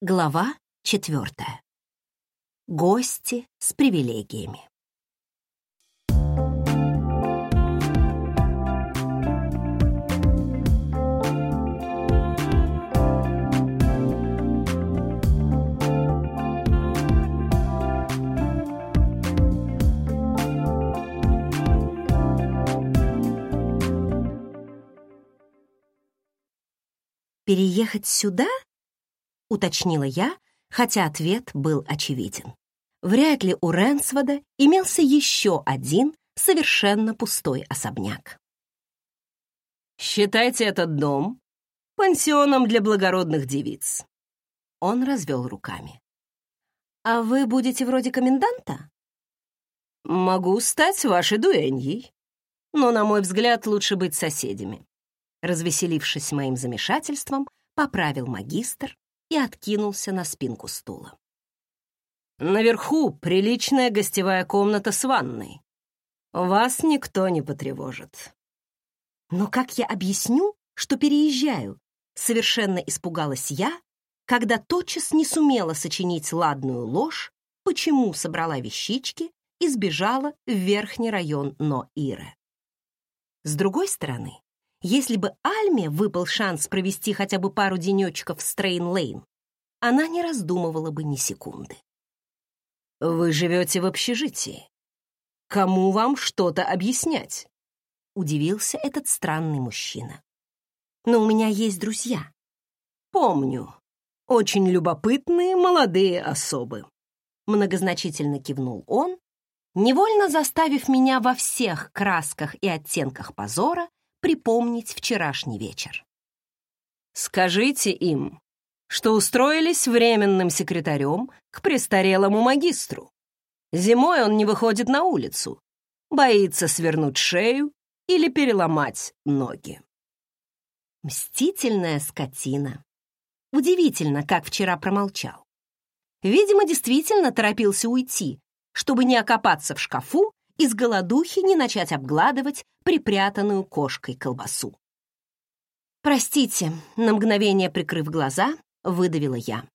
Глава четвертая. Гости с привилегиями. Переехать сюда? Уточнила я, хотя ответ был очевиден. Вряд ли у Ренсвода имелся еще один совершенно пустой особняк. «Считайте этот дом пансионом для благородных девиц». Он развел руками. «А вы будете вроде коменданта?» «Могу стать вашей дуэньей, но, на мой взгляд, лучше быть соседями. Развеселившись моим замешательством, поправил магистр и откинулся на спинку стула. «Наверху приличная гостевая комната с ванной. Вас никто не потревожит». «Но как я объясню, что переезжаю?» Совершенно испугалась я, когда тотчас не сумела сочинить ладную ложь, почему собрала вещички и сбежала в верхний район Ноире. С другой стороны, если бы Альме выпал шанс провести хотя бы пару денечков в Стрейн-Лейн, она не раздумывала бы ни секунды. «Вы живете в общежитии. Кому вам что-то объяснять?» — удивился этот странный мужчина. «Но у меня есть друзья». «Помню. Очень любопытные молодые особы», — многозначительно кивнул он, невольно заставив меня во всех красках и оттенках позора припомнить вчерашний вечер. «Скажите им, что устроились временным секретарем к престарелому магистру. Зимой он не выходит на улицу, боится свернуть шею или переломать ноги. Мстительная скотина. Удивительно, как вчера промолчал. Видимо, действительно торопился уйти, чтобы не окопаться в шкафу и с голодухи не начать обгладывать припрятанную кошкой колбасу. «Простите», — на мгновение прикрыв глаза, выдавила я.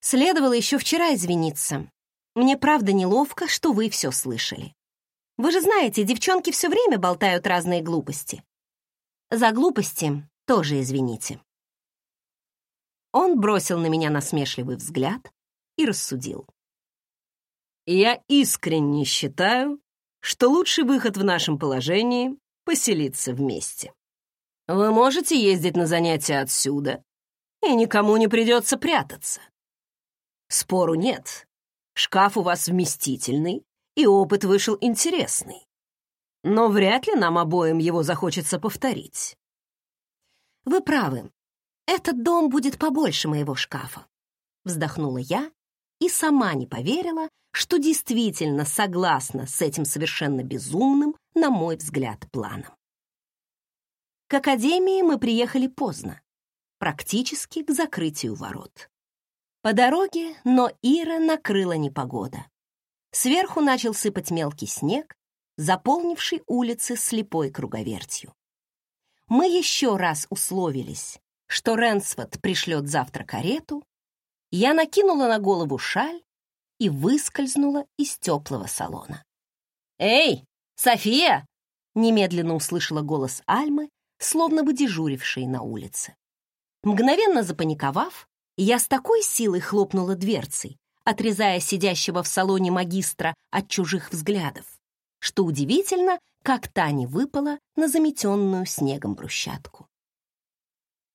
«Следовало еще вчера извиниться. Мне правда неловко, что вы все слышали. Вы же знаете, девчонки все время болтают разные глупости. За глупости тоже извините». Он бросил на меня насмешливый взгляд и рассудил. Я искренне считаю, что лучший выход в нашем положении — поселиться вместе. Вы можете ездить на занятия отсюда, и никому не придется прятаться. Спору нет. Шкаф у вас вместительный, и опыт вышел интересный. Но вряд ли нам обоим его захочется повторить. Вы правы. Этот дом будет побольше моего шкафа. Вздохнула я и сама не поверила, что действительно согласна с этим совершенно безумным, на мой взгляд, планом. К академии мы приехали поздно, практически к закрытию ворот. По дороге, но Ира накрыла непогода. Сверху начал сыпать мелкий снег, заполнивший улицы слепой круговертью. Мы еще раз условились, что Ренсфорд пришлет завтра карету, я накинула на голову шаль и выскользнула из теплого салона. «Эй, София!» немедленно услышала голос Альмы, словно бы дежурившей на улице. Мгновенно запаниковав, я с такой силой хлопнула дверцей, отрезая сидящего в салоне магистра от чужих взглядов, что удивительно, как та не выпала на заметенную снегом брусчатку.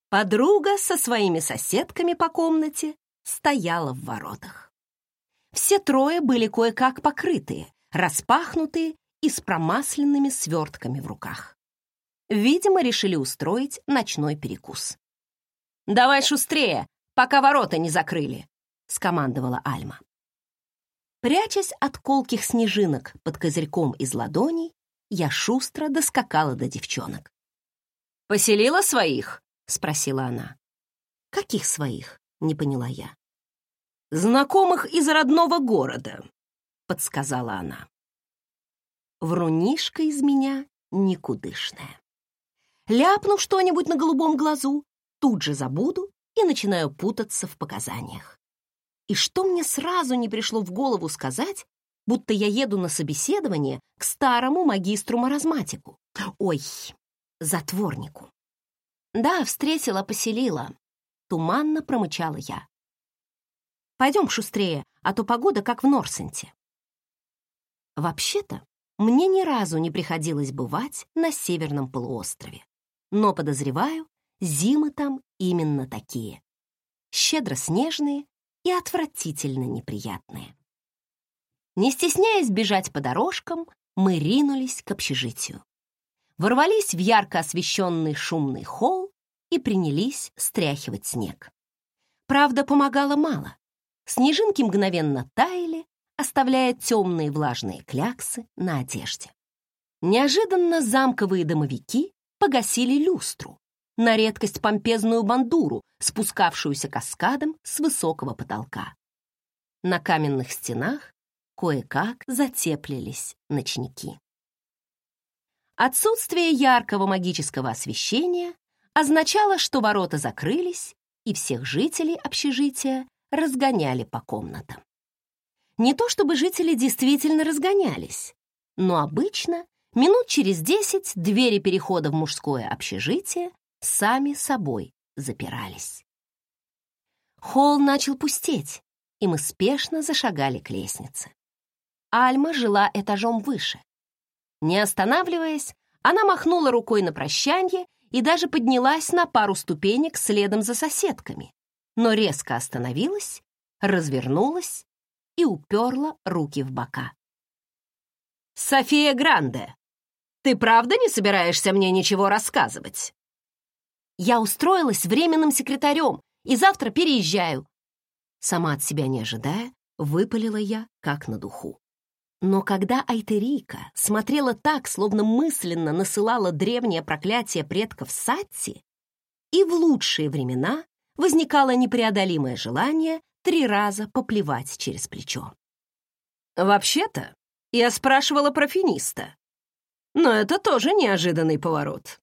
Подруга со своими соседками по комнате стояла в воротах. Все трое были кое-как покрытые, распахнутые и с промасленными свертками в руках. Видимо, решили устроить ночной перекус. «Давай шустрее, пока ворота не закрыли», — скомандовала Альма. Прячась от колких снежинок под козырьком из ладоней, я шустро доскакала до девчонок. «Поселила своих?» — спросила она. «Каких своих?» Не поняла я. «Знакомых из родного города», — подсказала она. Врунишка из меня никудышная. Ляпну что-нибудь на голубом глазу, тут же забуду и начинаю путаться в показаниях. И что мне сразу не пришло в голову сказать, будто я еду на собеседование к старому магистру-маразматику. Ой, затворнику. Да, встретила, поселила. Туманно промычала я. Пойдем шустрее, а то погода как в Норсенте. Вообще-то, мне ни разу не приходилось бывать на Северном полуострове. Но, подозреваю, зимы там именно такие. Щедро снежные и отвратительно неприятные. Не стесняясь бежать по дорожкам, мы ринулись к общежитию. Ворвались в ярко освещенный шумный холл и принялись стряхивать снег. Правда, помогало мало. Снежинки мгновенно таяли, оставляя темные влажные кляксы на одежде. Неожиданно замковые домовики погасили люстру, на редкость помпезную бандуру, спускавшуюся каскадом с высокого потолка. На каменных стенах кое-как затеплились ночники. Отсутствие яркого магического освещения означало, что ворота закрылись, и всех жителей общежития разгоняли по комнатам. Не то чтобы жители действительно разгонялись, но обычно минут через десять двери перехода в мужское общежитие сами собой запирались. Холл начал пустеть, и мы спешно зашагали к лестнице. Альма жила этажом выше. Не останавливаясь, она махнула рукой на прощанье и даже поднялась на пару ступенек следом за соседками, но резко остановилась, развернулась и уперла руки в бока. «София Гранде, ты правда не собираешься мне ничего рассказывать?» «Я устроилась временным секретарем и завтра переезжаю». Сама от себя не ожидая, выпалила я, как на духу. Но когда Айтерика смотрела так, словно мысленно насылала древнее проклятие предков Сатти, и в лучшие времена возникало непреодолимое желание три раза поплевать через плечо. «Вообще-то, я спрашивала про финиста, но это тоже неожиданный поворот».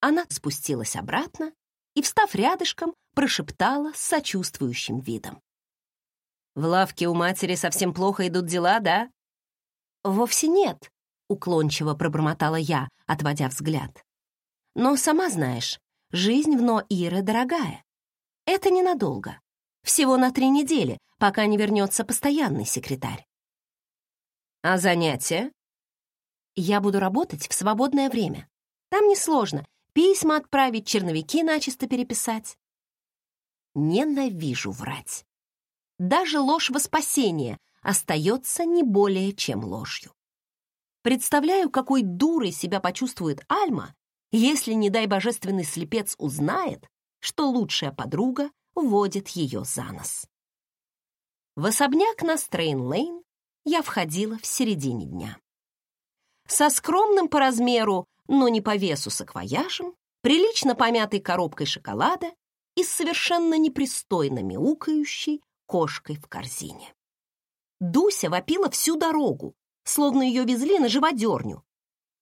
Она спустилась обратно и, встав рядышком, прошептала с сочувствующим видом. «В лавке у матери совсем плохо идут дела, да?» «Вовсе нет», — уклончиво пробормотала я, отводя взгляд. «Но сама знаешь, жизнь в Ноире дорогая. Это ненадолго. Всего на три недели, пока не вернется постоянный секретарь». «А занятия?» «Я буду работать в свободное время. Там несложно. Письма отправить, черновики начисто переписать». Ненавижу врать. Даже ложь во спасение остается не более чем ложью. Представляю, какой дурой себя почувствует Альма, если, не дай божественный слепец, узнает, что лучшая подруга водит ее за нос. В особняк на Стрейн-Лейн я входила в середине дня. Со скромным по размеру, но не по весу саквояжем, прилично помятой коробкой шоколада и совершенно непристойно мяукающей кошкой в корзине. Дуся вопила всю дорогу, словно ее везли на живодерню.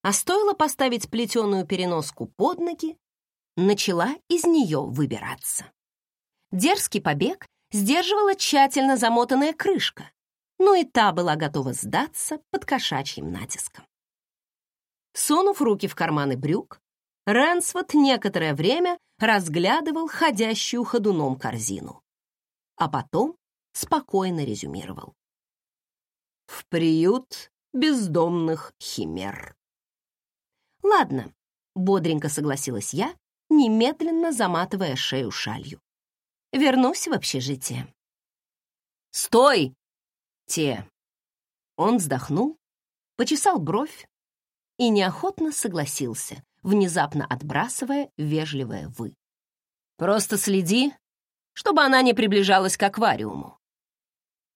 А стоило поставить плетеную переноску под ноги, начала из нее выбираться. Дерзкий побег сдерживала тщательно замотанная крышка, но и та была готова сдаться под кошачьим натиском. Сунув руки в карманы брюк, Рэнсфорд некоторое время разглядывал ходящую ходуном корзину, а потом спокойно резюмировал в приют бездомных химер. Ладно, бодренько согласилась я, немедленно заматывая шею шалью. Вернусь в общежитие. Стой! Те. Он вздохнул, почесал бровь и неохотно согласился, внезапно отбрасывая вежливое «вы». «Просто следи, чтобы она не приближалась к аквариуму».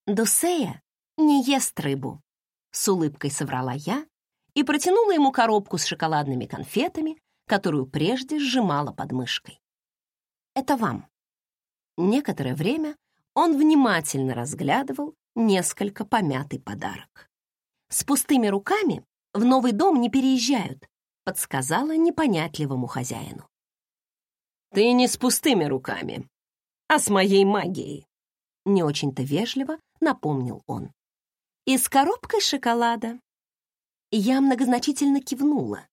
Дусея не ест рыбу», — с улыбкой соврала я и протянула ему коробку с шоколадными конфетами, которую прежде сжимала под мышкой. «Это вам». Некоторое время он внимательно разглядывал несколько помятый подарок. «С пустыми руками в новый дом не переезжают», — подсказала непонятливому хозяину. «Ты не с пустыми руками», а с моей магией», — не очень-то вежливо напомнил он. «И с коробкой шоколада». Я многозначительно кивнула.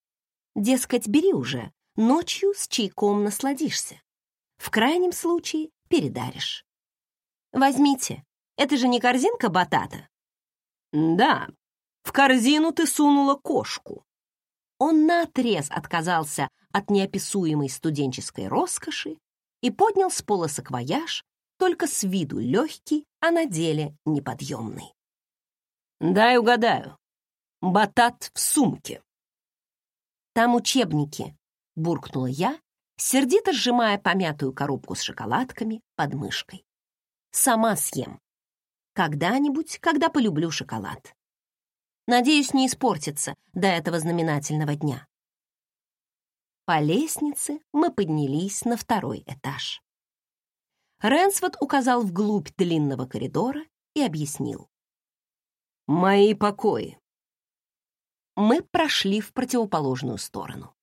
Дескать, бери уже, ночью с чайком насладишься. В крайнем случае передаришь. Возьмите, это же не корзинка батата. Да, в корзину ты сунула кошку. Он наотрез отказался от неописуемой студенческой роскоши и поднял с пола саквояж, только с виду легкий, а на деле неподъемный. «Дай угадаю. Батат в сумке». «Там учебники», — буркнула я, сердито сжимая помятую коробку с шоколадками под мышкой. «Сама съем. Когда-нибудь, когда полюблю шоколад. Надеюсь, не испортится до этого знаменательного дня». По лестнице мы поднялись на второй этаж. Рэнсвуд указал вглубь длинного коридора и объяснил. «Мои покои». Мы прошли в противоположную сторону.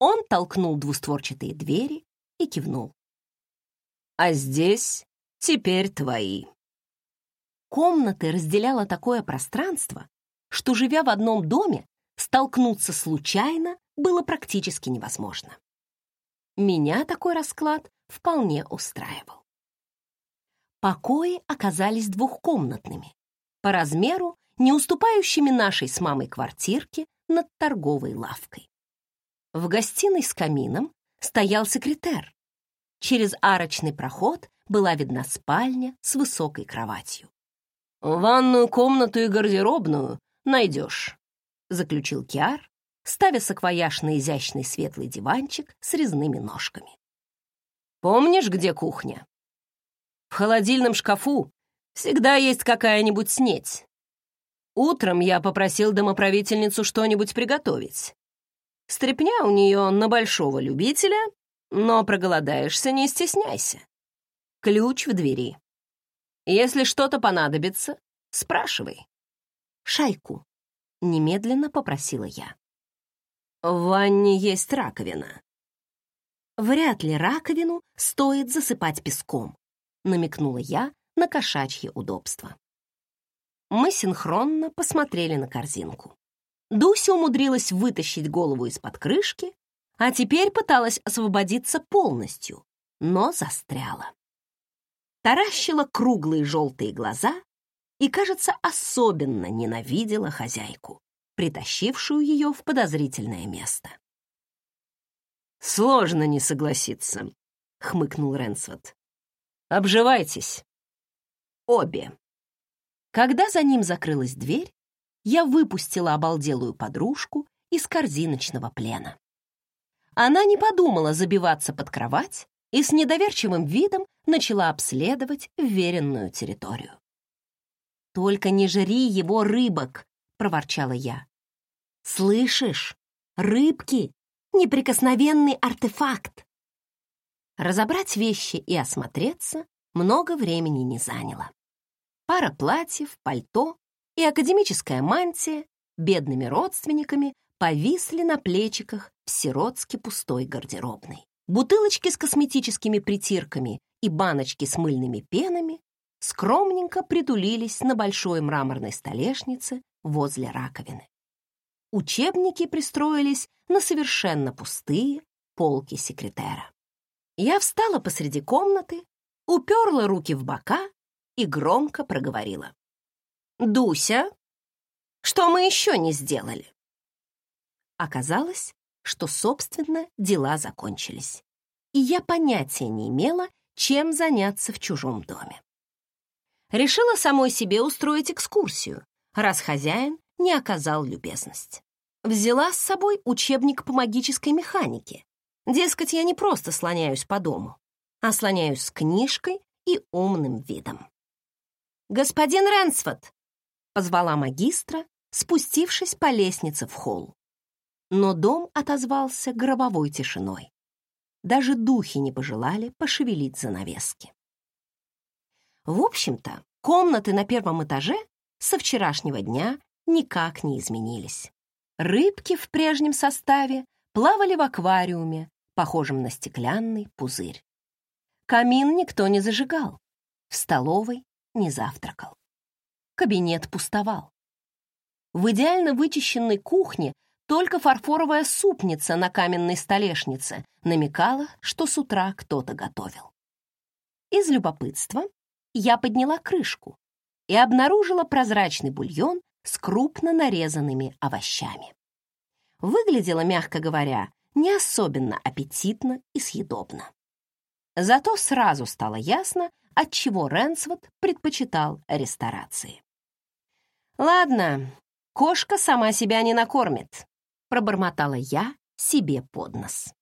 Он толкнул двустворчатые двери и кивнул. «А здесь теперь твои». Комнаты разделяло такое пространство, что, живя в одном доме, столкнуться случайно было практически невозможно. Меня такой расклад вполне устраивал. Покои оказались двухкомнатными, по размеру не уступающими нашей с мамой квартирке над торговой лавкой. В гостиной с камином стоял секретер. Через арочный проход была видна спальня с высокой кроватью. «Ванную комнату и гардеробную найдешь», — заключил Киар, ставя саквояж на изящный светлый диванчик с резными ножками. «Помнишь, где кухня? В холодильном шкафу всегда есть какая-нибудь снеть. Утром я попросил домоправительницу что-нибудь приготовить. Стрепня у нее на большого любителя, но проголодаешься, не стесняйся. Ключ в двери. Если что-то понадобится, спрашивай. Шайку. Немедленно попросила я. В ванне есть раковина. Вряд ли раковину стоит засыпать песком, намекнула я на кошачье удобство. Мы синхронно посмотрели на корзинку. Дуся умудрилась вытащить голову из-под крышки, а теперь пыталась освободиться полностью, но застряла. Таращила круглые желтые глаза и, кажется, особенно ненавидела хозяйку, притащившую ее в подозрительное место. «Сложно не согласиться», — хмыкнул Ренсвот. «Обживайтесь. Обе». Когда за ним закрылась дверь, я выпустила обалделую подружку из корзиночного плена. Она не подумала забиваться под кровать и с недоверчивым видом начала обследовать вверенную территорию. «Только не жри его рыбок!» — проворчала я. «Слышишь? Рыбки — неприкосновенный артефакт!» Разобрать вещи и осмотреться много времени не заняло. Пара платьев, пальто и академическая мантия бедными родственниками повисли на плечиках в сиротски пустой гардеробной. Бутылочки с косметическими притирками и баночки с мыльными пенами скромненько притулились на большой мраморной столешнице возле раковины. Учебники пристроились на совершенно пустые полки секретера. Я встала посреди комнаты, уперла руки в бока и громко проговорила. «Дуся, что мы еще не сделали?» Оказалось, что, собственно, дела закончились, и я понятия не имела, чем заняться в чужом доме. Решила самой себе устроить экскурсию, раз хозяин не оказал любезность. Взяла с собой учебник по магической механике. Дескать, я не просто слоняюсь по дому, а слоняюсь с книжкой и умным видом. «Господин Ренсфорд, позвала магистра, спустившись по лестнице в холл. Но дом отозвался гробовой тишиной. Даже духи не пожелали пошевелить занавески. В общем-то, комнаты на первом этаже со вчерашнего дня никак не изменились. Рыбки в прежнем составе плавали в аквариуме, похожем на стеклянный пузырь. Камин никто не зажигал, в столовой не завтракал. Кабинет пустовал. В идеально вычищенной кухне только фарфоровая супница на каменной столешнице намекала, что с утра кто-то готовил. Из любопытства я подняла крышку и обнаружила прозрачный бульон с крупно нарезанными овощами. Выглядело, мягко говоря, не особенно аппетитно и съедобно. Зато сразу стало ясно, отчего Ренсвуд предпочитал ресторации. «Ладно, кошка сама себя не накормит», — пробормотала я себе под нос.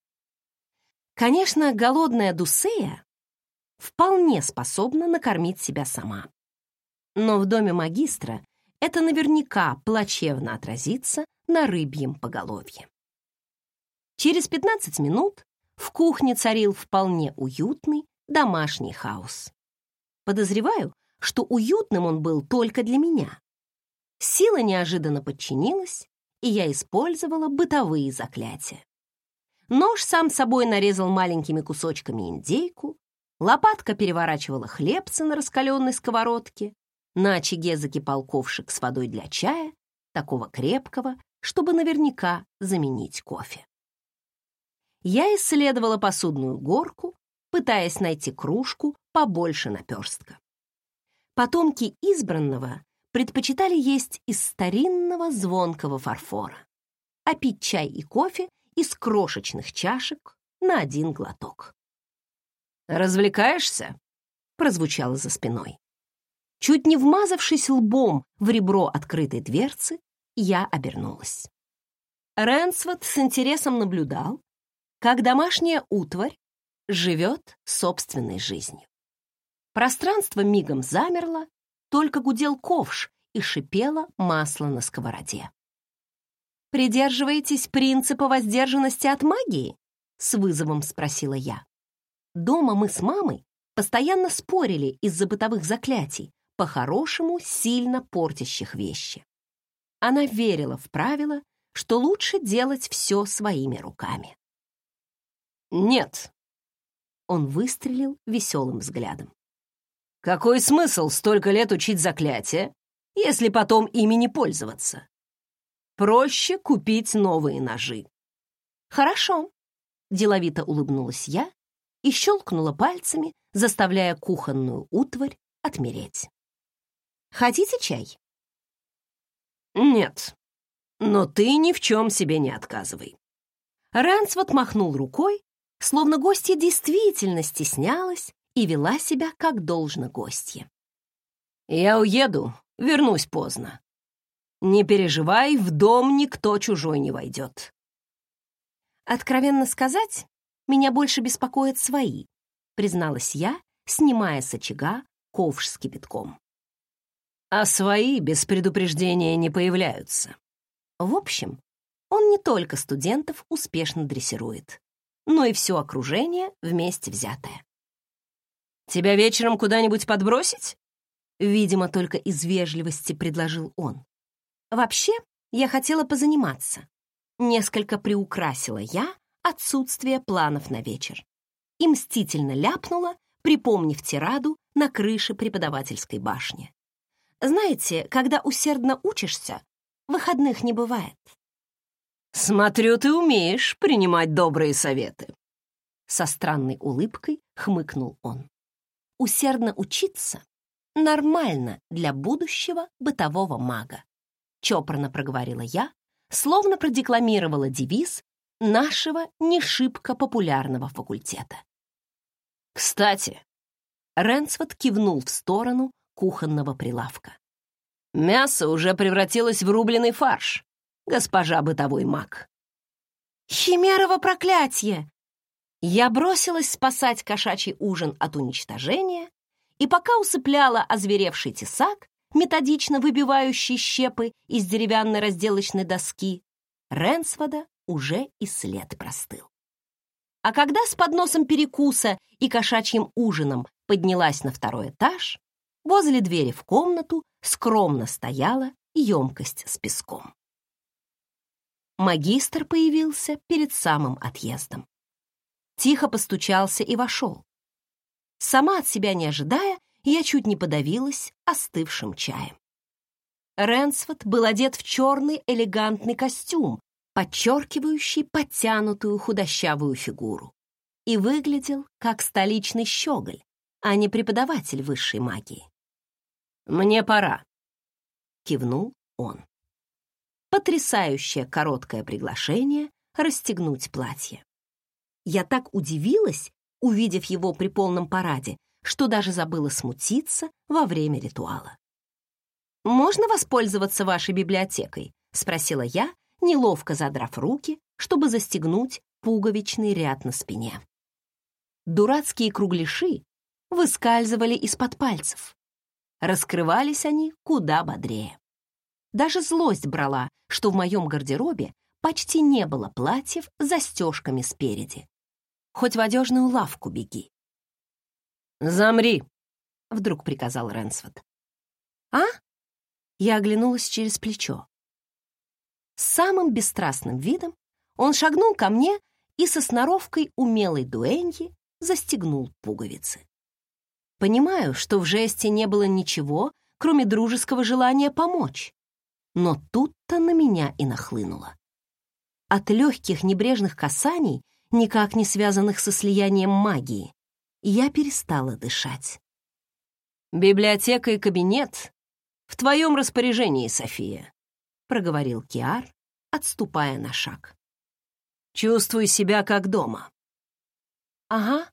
Конечно, голодная Дусея вполне способна накормить себя сама. Но в доме магистра это наверняка плачевно отразится на рыбьем поголовье. Через 15 минут в кухне царил вполне уютный домашний хаос. Подозреваю, что уютным он был только для меня. Сила неожиданно подчинилась, и я использовала бытовые заклятия. Нож сам собой нарезал маленькими кусочками индейку, лопатка переворачивала хлебцы на раскаленной сковородке, на очаге закипал ковшик с водой для чая, такого крепкого, чтобы наверняка заменить кофе я исследовала посудную горку, пытаясь найти кружку побольше наперстка. Потомки избранного предпочитали есть из старинного звонкого фарфора, а пить чай и кофе из крошечных чашек на один глоток. «Развлекаешься?» — прозвучало за спиной. Чуть не вмазавшись лбом в ребро открытой дверцы, я обернулась. Рэнсвот с интересом наблюдал, как домашняя утварь живет собственной жизнью. Пространство мигом замерло, только гудел ковш и шипело масло на сковороде. «Придерживаетесь принципа воздержанности от магии?» — с вызовом спросила я. Дома мы с мамой постоянно спорили из-за бытовых заклятий, по-хорошему сильно портящих вещи. Она верила в правило, что лучше делать все своими руками. «Нет». Он выстрелил веселым взглядом. «Какой смысл столько лет учить заклятия, если потом ими не пользоваться? Проще купить новые ножи». «Хорошо», — деловито улыбнулась я и щелкнула пальцами, заставляя кухонную утварь отмереть. «Хотите чай?» «Нет, но ты ни в чем себе не отказывай». Рэнсвот махнул рукой, словно гостья действительно стеснялась и вела себя как должно гостье. «Я уеду, вернусь поздно. Не переживай, в дом никто чужой не войдет». «Откровенно сказать, меня больше беспокоят свои», призналась я, снимая с очага ковш с кипятком. «А свои без предупреждения не появляются». В общем, он не только студентов успешно дрессирует но и все окружение вместе взятое. «Тебя вечером куда-нибудь подбросить?» Видимо, только из вежливости предложил он. «Вообще, я хотела позаниматься. Несколько приукрасила я отсутствие планов на вечер. И мстительно ляпнула, припомнив тираду на крыше преподавательской башни. Знаете, когда усердно учишься, выходных не бывает. «Смотрю, ты умеешь принимать добрые советы». Со странной улыбкой хмыкнул он. «Усердно учиться нормально для будущего бытового мага», чопорно проговорила я, словно продекламировала девиз нашего не популярного факультета. «Кстати», Ренсфорд кивнул в сторону кухонного прилавка. «Мясо уже превратилось в рубленый фарш госпожа бытовой маг. «Химерово проклятие!» Я бросилась спасать кошачий ужин от уничтожения, и пока усыпляла озверевший тесак, методично выбивающий щепы из деревянной разделочной доски, Ренсвода уже и след простыл. А когда с подносом перекуса и кошачьим ужином поднялась на второй этаж, возле двери в комнату скромно стояла емкость с песком магистр появился перед самым отъездом. Тихо постучался и вошел. Сама от себя не ожидая, я чуть не подавилась остывшим чаем. Ренсфорд был одет в черный элегантный костюм, подчеркивающий подтянутую худощавую фигуру, и выглядел как столичный щеголь, а не преподаватель высшей магии. «Мне пора», — кивнул он. Потрясающее короткое приглашение расстегнуть платье. Я так удивилась, увидев его при полном параде, что даже забыла смутиться во время ритуала. «Можно воспользоваться вашей библиотекой?» — спросила я, неловко задрав руки, чтобы застегнуть пуговичный ряд на спине. Дурацкие кругляши выскальзывали из-под пальцев. Раскрывались они куда бодрее. Даже злость брала, что в моем гардеробе почти не было платьев с застежками спереди. Хоть в одежную лавку беги. «Замри!» — вдруг приказал Ренсфорд. «А?» Я оглянулась через плечо. С самым бесстрастным видом он шагнул ко мне и со сноровкой умелой дуэньи застегнул пуговицы. Понимаю, что в жесте не было ничего, кроме дружеского желания помочь. Но тут-то на меня и нахлынуло. От легких небрежных касаний, никак не связанных со слиянием магии, я перестала дышать. «Библиотека и кабинет в твоем распоряжении, София», — проговорил Киар, отступая на шаг. «Чувствуй себя как дома». «Ага,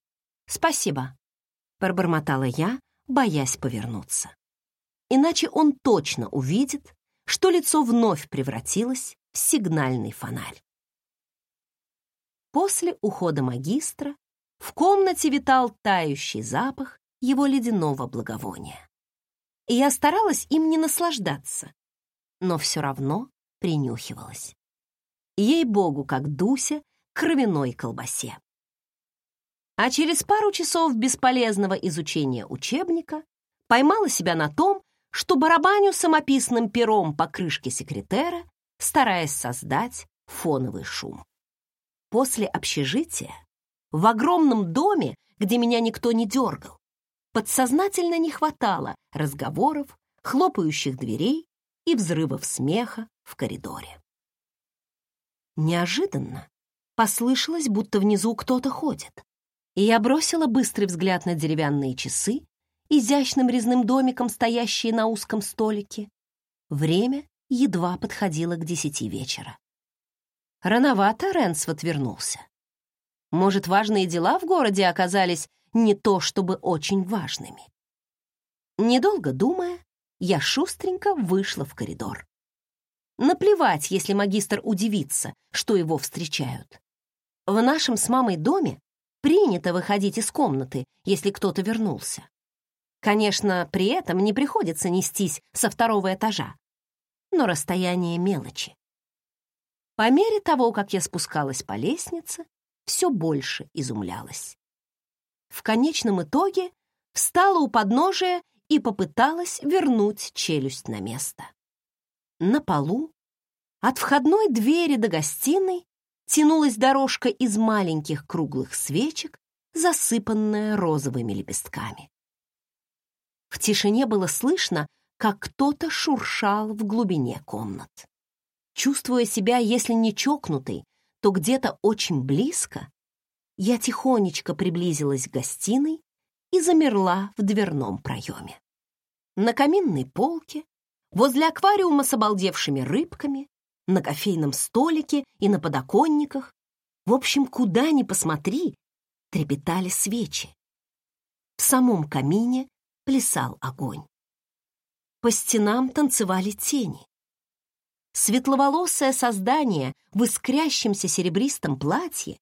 спасибо», — пробормотала я, боясь повернуться. Иначе он точно увидит, что лицо вновь превратилось в сигнальный фонарь. После ухода магистра в комнате витал тающий запах его ледяного благовония. И я старалась им не наслаждаться, но все равно принюхивалась. Ей-богу, как Дуся кровяной колбасе. А через пару часов бесполезного изучения учебника поймала себя на том, что барабаню самописным пером по крышке секретера, стараясь создать фоновый шум. После общежития в огромном доме, где меня никто не дергал, подсознательно не хватало разговоров, хлопающих дверей и взрывов смеха в коридоре. Неожиданно послышалось, будто внизу кто-то ходит, и я бросила быстрый взгляд на деревянные часы, изящным резным домиком, стоящие на узком столике. Время едва подходило к десяти вечера. Рановато Ренсвот вернулся. Может, важные дела в городе оказались не то чтобы очень важными. Недолго думая, я шустренько вышла в коридор. Наплевать, если магистр удивится, что его встречают. В нашем с мамой доме принято выходить из комнаты, если кто-то вернулся. Конечно, при этом не приходится нестись со второго этажа, но расстояние мелочи. По мере того, как я спускалась по лестнице, все больше изумлялась. В конечном итоге встала у подножия и попыталась вернуть челюсть на место. На полу, от входной двери до гостиной, тянулась дорожка из маленьких круглых свечек, засыпанная розовыми лепестками. В тишине было слышно, как кто-то шуршал в глубине комнат. Чувствуя себя, если не чокнутой, то где-то очень близко я тихонечко приблизилась к гостиной и замерла в дверном проеме. На каминной полке, возле аквариума с обалдевшими рыбками, на кофейном столике и на подоконниках, в общем, куда ни посмотри, трепетали свечи. В самом камине плясал огонь. По стенам танцевали тени. Светловолосое создание в искрящемся серебристом платье,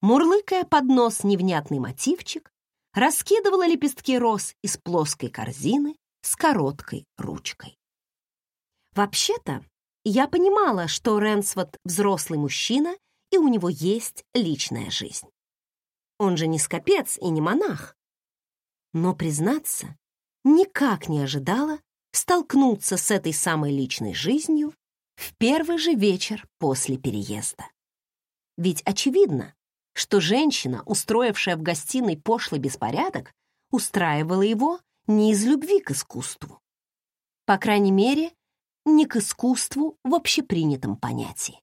мурлыкая под нос невнятный мотивчик, раскидывала лепестки роз из плоской корзины с короткой ручкой. Вообще-то, я понимала, что Ренсвот взрослый мужчина, и у него есть личная жизнь. Он же не скопец и не монах. Но, признаться, никак не ожидала столкнуться с этой самой личной жизнью в первый же вечер после переезда. Ведь очевидно, что женщина, устроившая в гостиной пошлый беспорядок, устраивала его не из любви к искусству. По крайней мере, не к искусству в общепринятом понятии.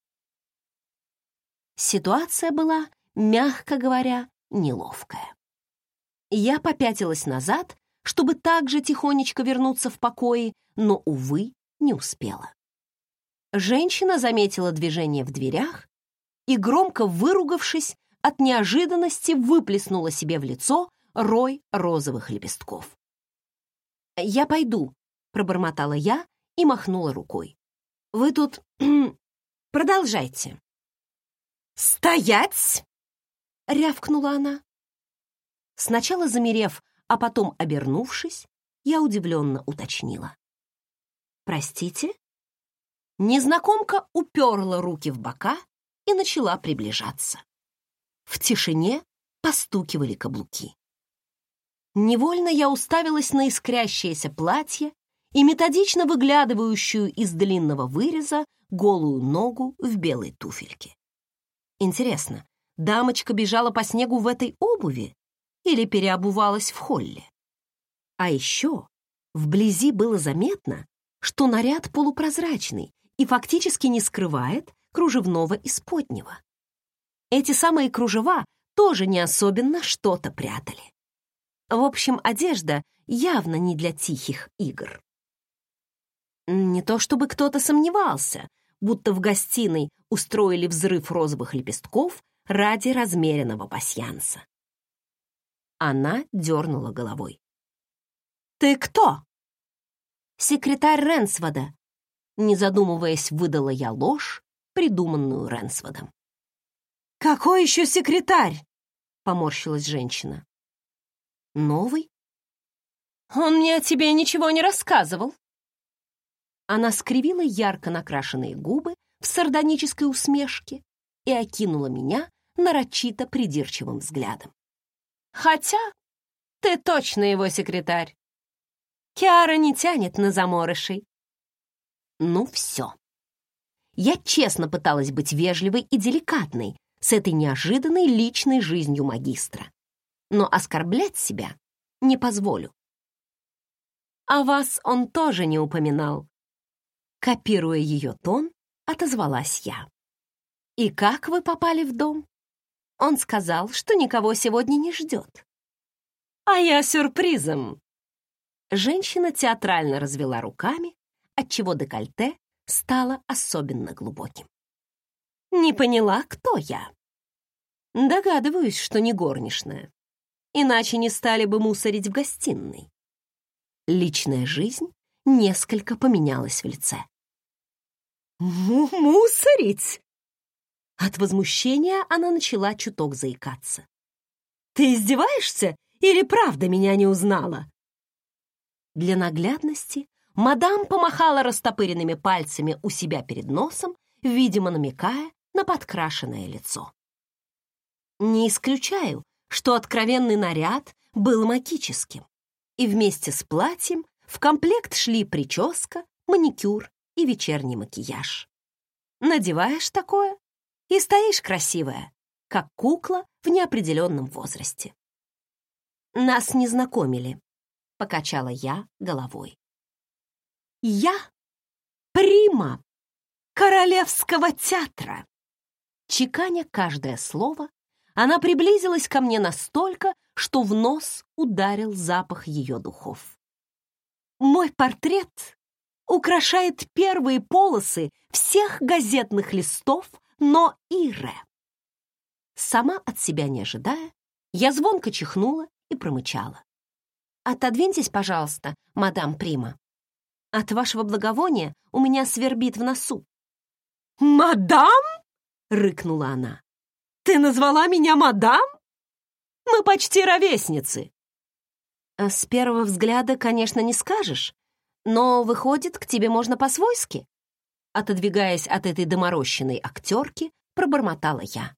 Ситуация была, мягко говоря, неловкая. Я попятилась назад, чтобы также тихонечко вернуться в покои, но, увы, не успела. Женщина заметила движение в дверях и, громко выругавшись, от неожиданности выплеснула себе в лицо рой розовых лепестков. «Я пойду», — пробормотала я и махнула рукой. «Вы тут продолжайте». «Стоять!» — рявкнула она. Сначала замерев, а потом обернувшись, я удивленно уточнила. «Простите?» Незнакомка уперла руки в бока и начала приближаться. В тишине постукивали каблуки. Невольно я уставилась на искрящееся платье и методично выглядывающую из длинного выреза голую ногу в белой туфельке. Интересно, дамочка бежала по снегу в этой обуви или переобувалась в холле? А еще вблизи было заметно, что наряд полупрозрачный и фактически не скрывает кружевного исподнего. Эти самые кружева тоже не особенно что-то прятали. В общем, одежда явно не для тихих игр. Не то чтобы кто-то сомневался, будто в гостиной устроили взрыв розовых лепестков ради размеренного пасьянса. Она дернула головой. «Ты кто?» «Секретарь Ренсвода», не задумываясь, выдала я ложь, придуманную Ренсводом. «Какой еще секретарь?» — поморщилась женщина. «Новый?» «Он мне о тебе ничего не рассказывал». Она скривила ярко накрашенные губы в сардонической усмешке и окинула меня нарочито придирчивым взглядом. «Хотя ты точно его секретарь. Киара не тянет на заморышей. Ну все. Я честно пыталась быть вежливой и деликатной с этой неожиданной личной жизнью магистра. Но оскорблять себя не позволю. А вас он тоже не упоминал. Копируя ее тон, отозвалась я. «И как вы попали в дом?» Он сказал, что никого сегодня не ждет. «А я сюрпризом!» Женщина театрально развела руками, отчего декольте стало особенно глубоким. «Не поняла, кто я?» «Догадываюсь, что не горничная. Иначе не стали бы мусорить в гостиной». Личная жизнь несколько поменялась в лице. «Мусорить?» От возмущения она начала чуток заикаться. «Ты издеваешься или правда меня не узнала?» Для наглядности мадам помахала растопыренными пальцами у себя перед носом, видимо, намекая на подкрашенное лицо. Не исключаю, что откровенный наряд был магическим, и вместе с платьем в комплект шли прическа, маникюр и вечерний макияж. Надеваешь такое, и стоишь красивая, как кукла в неопределенном возрасте. Нас не знакомили, покачала я головой. Я прима королевского театра. Чеканя каждое слово, она приблизилась ко мне настолько, что в нос ударил запах ее духов. Мой портрет украшает первые полосы всех газетных листов но Ире. Сама от себя не ожидая, я звонко чихнула и промычала. «Отодвиньтесь, пожалуйста, мадам Прима. От вашего благовония у меня свербит в носу». «Мадам?» — рыкнула она. «Ты назвала меня мадам? Мы почти ровесницы». «А «С первого взгляда, конечно, не скажешь, но, выходит, к тебе можно по-свойски», отодвигаясь от этой доморощенной актерки, пробормотала я.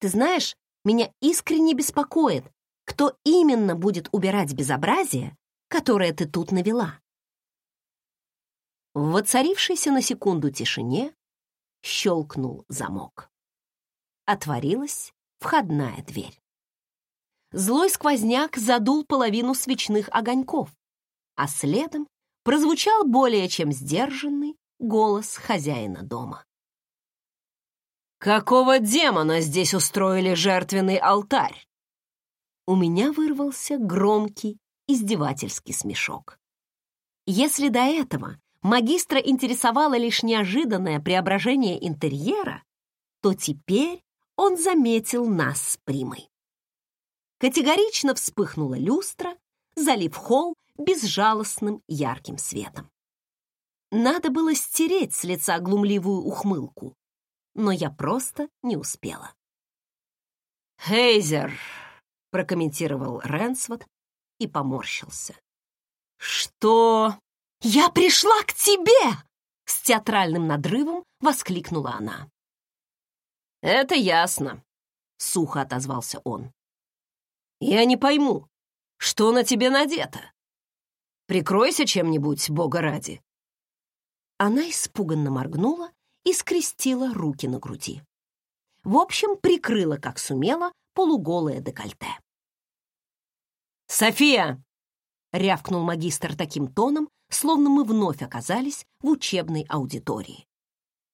«Ты знаешь, меня искренне беспокоит, кто именно будет убирать безобразие, которое ты тут навела». В воцарившейся на секунду тишине щелкнул замок. Отворилась входная дверь. злой сквозняк задул половину свечных огоньков, а следом прозвучал более чем сдержанный голос хозяина дома. «Какого демона здесь устроили жертвенный алтарь?» У меня вырвался громкий, издевательский смешок. Если до этого магистра интересовало лишь неожиданное преображение интерьера, то теперь он заметил нас с Примой. Категорично вспыхнула люстра, залив холл безжалостным ярким светом. Надо было стереть с лица глумливую ухмылку, но я просто не успела. «Хейзер», — прокомментировал Ренсвот и поморщился. «Что?» «Я пришла к тебе!» — с театральным надрывом воскликнула она. «Это ясно», — сухо отозвался он. «Я не пойму, что на тебе надето? Прикройся чем-нибудь, бога ради». Она испуганно моргнула и скрестила руки на груди. В общем, прикрыла, как сумела, полуголое декольте. «София!» — рявкнул магистр таким тоном, словно мы вновь оказались в учебной аудитории.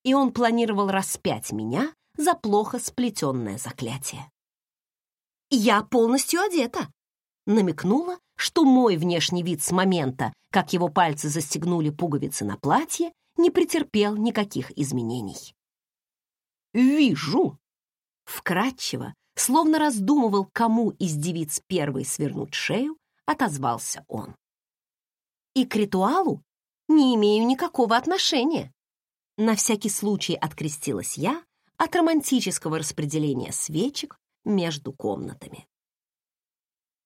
И он планировал распять меня за плохо сплетенное заклятие. «Я полностью одета», — намекнула, что мой внешний вид с момента, как его пальцы застегнули пуговицы на платье, не претерпел никаких изменений. «Вижу!» — вкратчиво, словно раздумывал, кому из девиц первой свернуть шею, отозвался он. «И к ритуалу не имею никакого отношения». На всякий случай открестилась я от романтического распределения свечек между комнатами.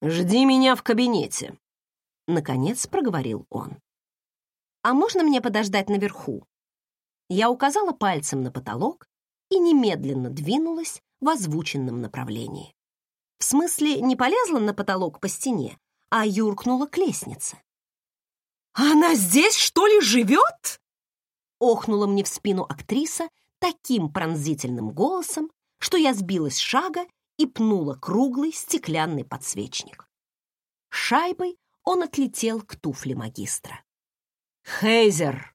«Жди меня в кабинете», — наконец проговорил он. «А можно мне подождать наверху?» Я указала пальцем на потолок и немедленно двинулась в озвученном направлении. В смысле, не полезла на потолок по стене, а юркнула к лестнице. «Она здесь, что ли, живет?» Охнула мне в спину актриса таким пронзительным голосом, что я сбилась с шага и пнула круглый стеклянный подсвечник. Шайбой он отлетел к туфле магистра. «Хейзер,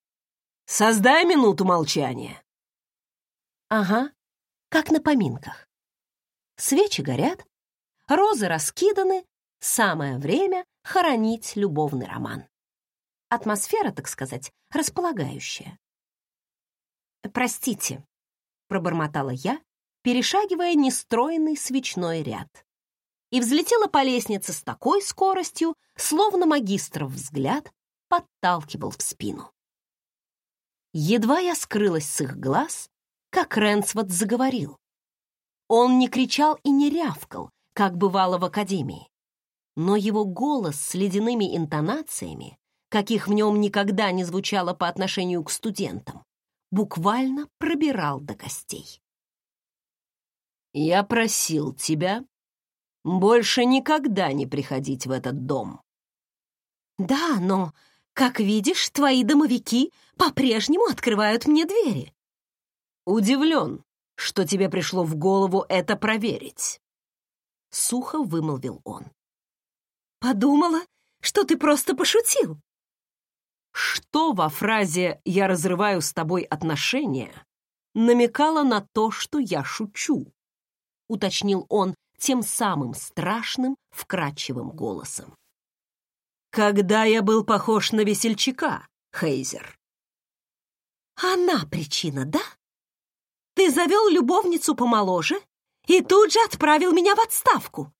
создай минуту молчания!» «Ага, как на поминках. Свечи горят, розы раскиданы, самое время хоронить любовный роман. Атмосфера, так сказать, располагающая. «Простите», — пробормотала я, перешагивая нестроенный свечной ряд, и взлетела по лестнице с такой скоростью, словно магистров взгляд подталкивал в спину. Едва я скрылась с их глаз, как Ренсвот заговорил. Он не кричал и не рявкал, как бывало в академии, но его голос с ледяными интонациями, каких в нем никогда не звучало по отношению к студентам, буквально пробирал до костей. «Я просил тебя больше никогда не приходить в этот дом». «Да, но, как видишь, твои домовики по-прежнему открывают мне двери». «Удивлен, что тебе пришло в голову это проверить», — сухо вымолвил он. «Подумала, что ты просто пошутил». Что во фразе «я разрываю с тобой отношения» намекало на то, что я шучу, уточнил он тем самым страшным, вкрадчивым голосом. Когда я был похож на весельчака, Хейзер? Она причина, да? Ты завел любовницу помоложе и тут же отправил меня в отставку.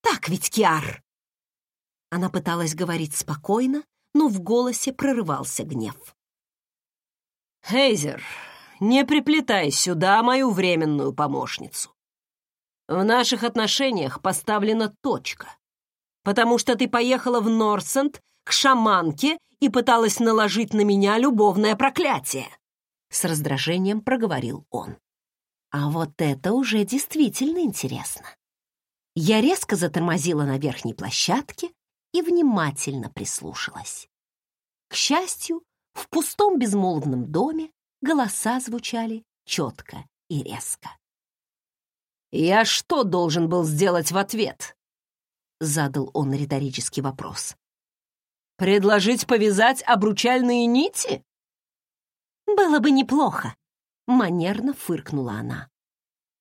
Так ведь, Киар? Она пыталась говорить спокойно, но в голосе прорывался гнев. «Хейзер, не приплетай сюда мою временную помощницу. В наших отношениях поставлена точка, потому что ты поехала в Норсенд к шаманке и пыталась наложить на меня любовное проклятие!» С раздражением проговорил он. А вот это уже действительно интересно. Я резко затормозила на верхней площадке, и внимательно прислушалась. К счастью, в пустом безмолвном доме голоса звучали четко и резко. «Я что должен был сделать в ответ, Задал он риторический вопрос. Предложить повязать обручальные нити? Было бы неплохо, манерно фыркнула она.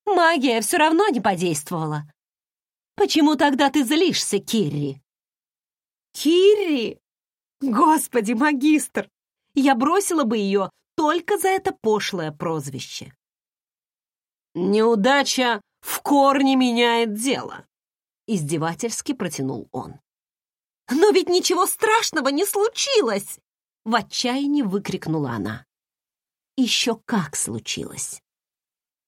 Магия все равно не подействовала. Почему тогда ты злишься, Кирри? Кирри? Господи, магистр! Я бросила бы ее только за это пошлое прозвище. Неудача в корне меняет дело, издевательски протянул он. «Но ведь ничего страшного не случилось!» В отчаянии выкрикнула она. Еще как случилось.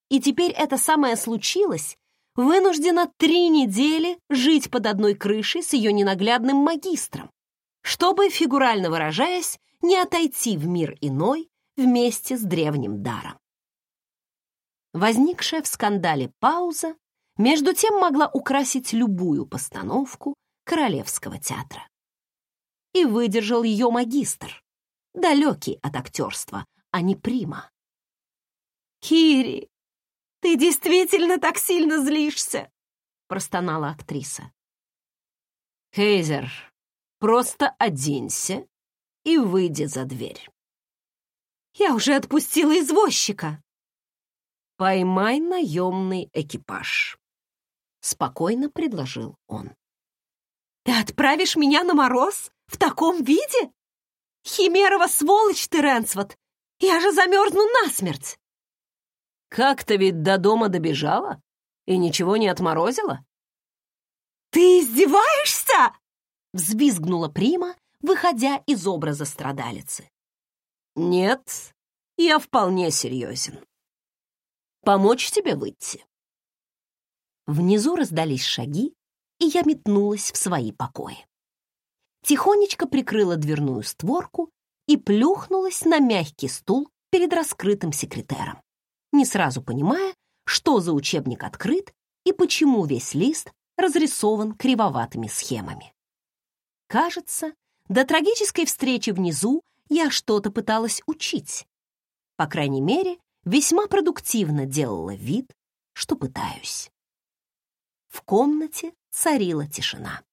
И теперь это самое случилось вынуждена три недели жить под одной крышей с ее ненаглядным магистром, чтобы, фигурально выражаясь, не отойти в мир иной вместе с древним даром. Возникшая в скандале пауза между тем могла украсить любую постановку Королевского театра. И выдержал ее магистр, далекий от актерства, а не прима. «Кири, ты действительно так сильно злишься!» простонала актриса. «Хейзер, просто оденься и выйди за дверь». «Я уже отпустила извозчика!» «Поймай наемный экипаж», — спокойно предложил он. Ты отправишь меня на мороз в таком виде? Химерова сволочь ты, Ренсвот! Я же замерзну насмерть!» «Как-то ведь до дома добежала и ничего не отморозила?» «Ты издеваешься?» — взвизгнула Прима, выходя из образа страдалицы. «Нет, я вполне серьезен. Помочь тебе выйти?» Внизу раздались шаги, и я метнулась в свои покои. Тихонечко прикрыла дверную створку и плюхнулась на мягкий стул перед раскрытым секретером, не сразу понимая, что за учебник открыт и почему весь лист разрисован кривоватыми схемами. Кажется, до трагической встречи внизу я что-то пыталась учить. По крайней мере, весьма продуктивно делала вид, что пытаюсь. В комнате царила тишина.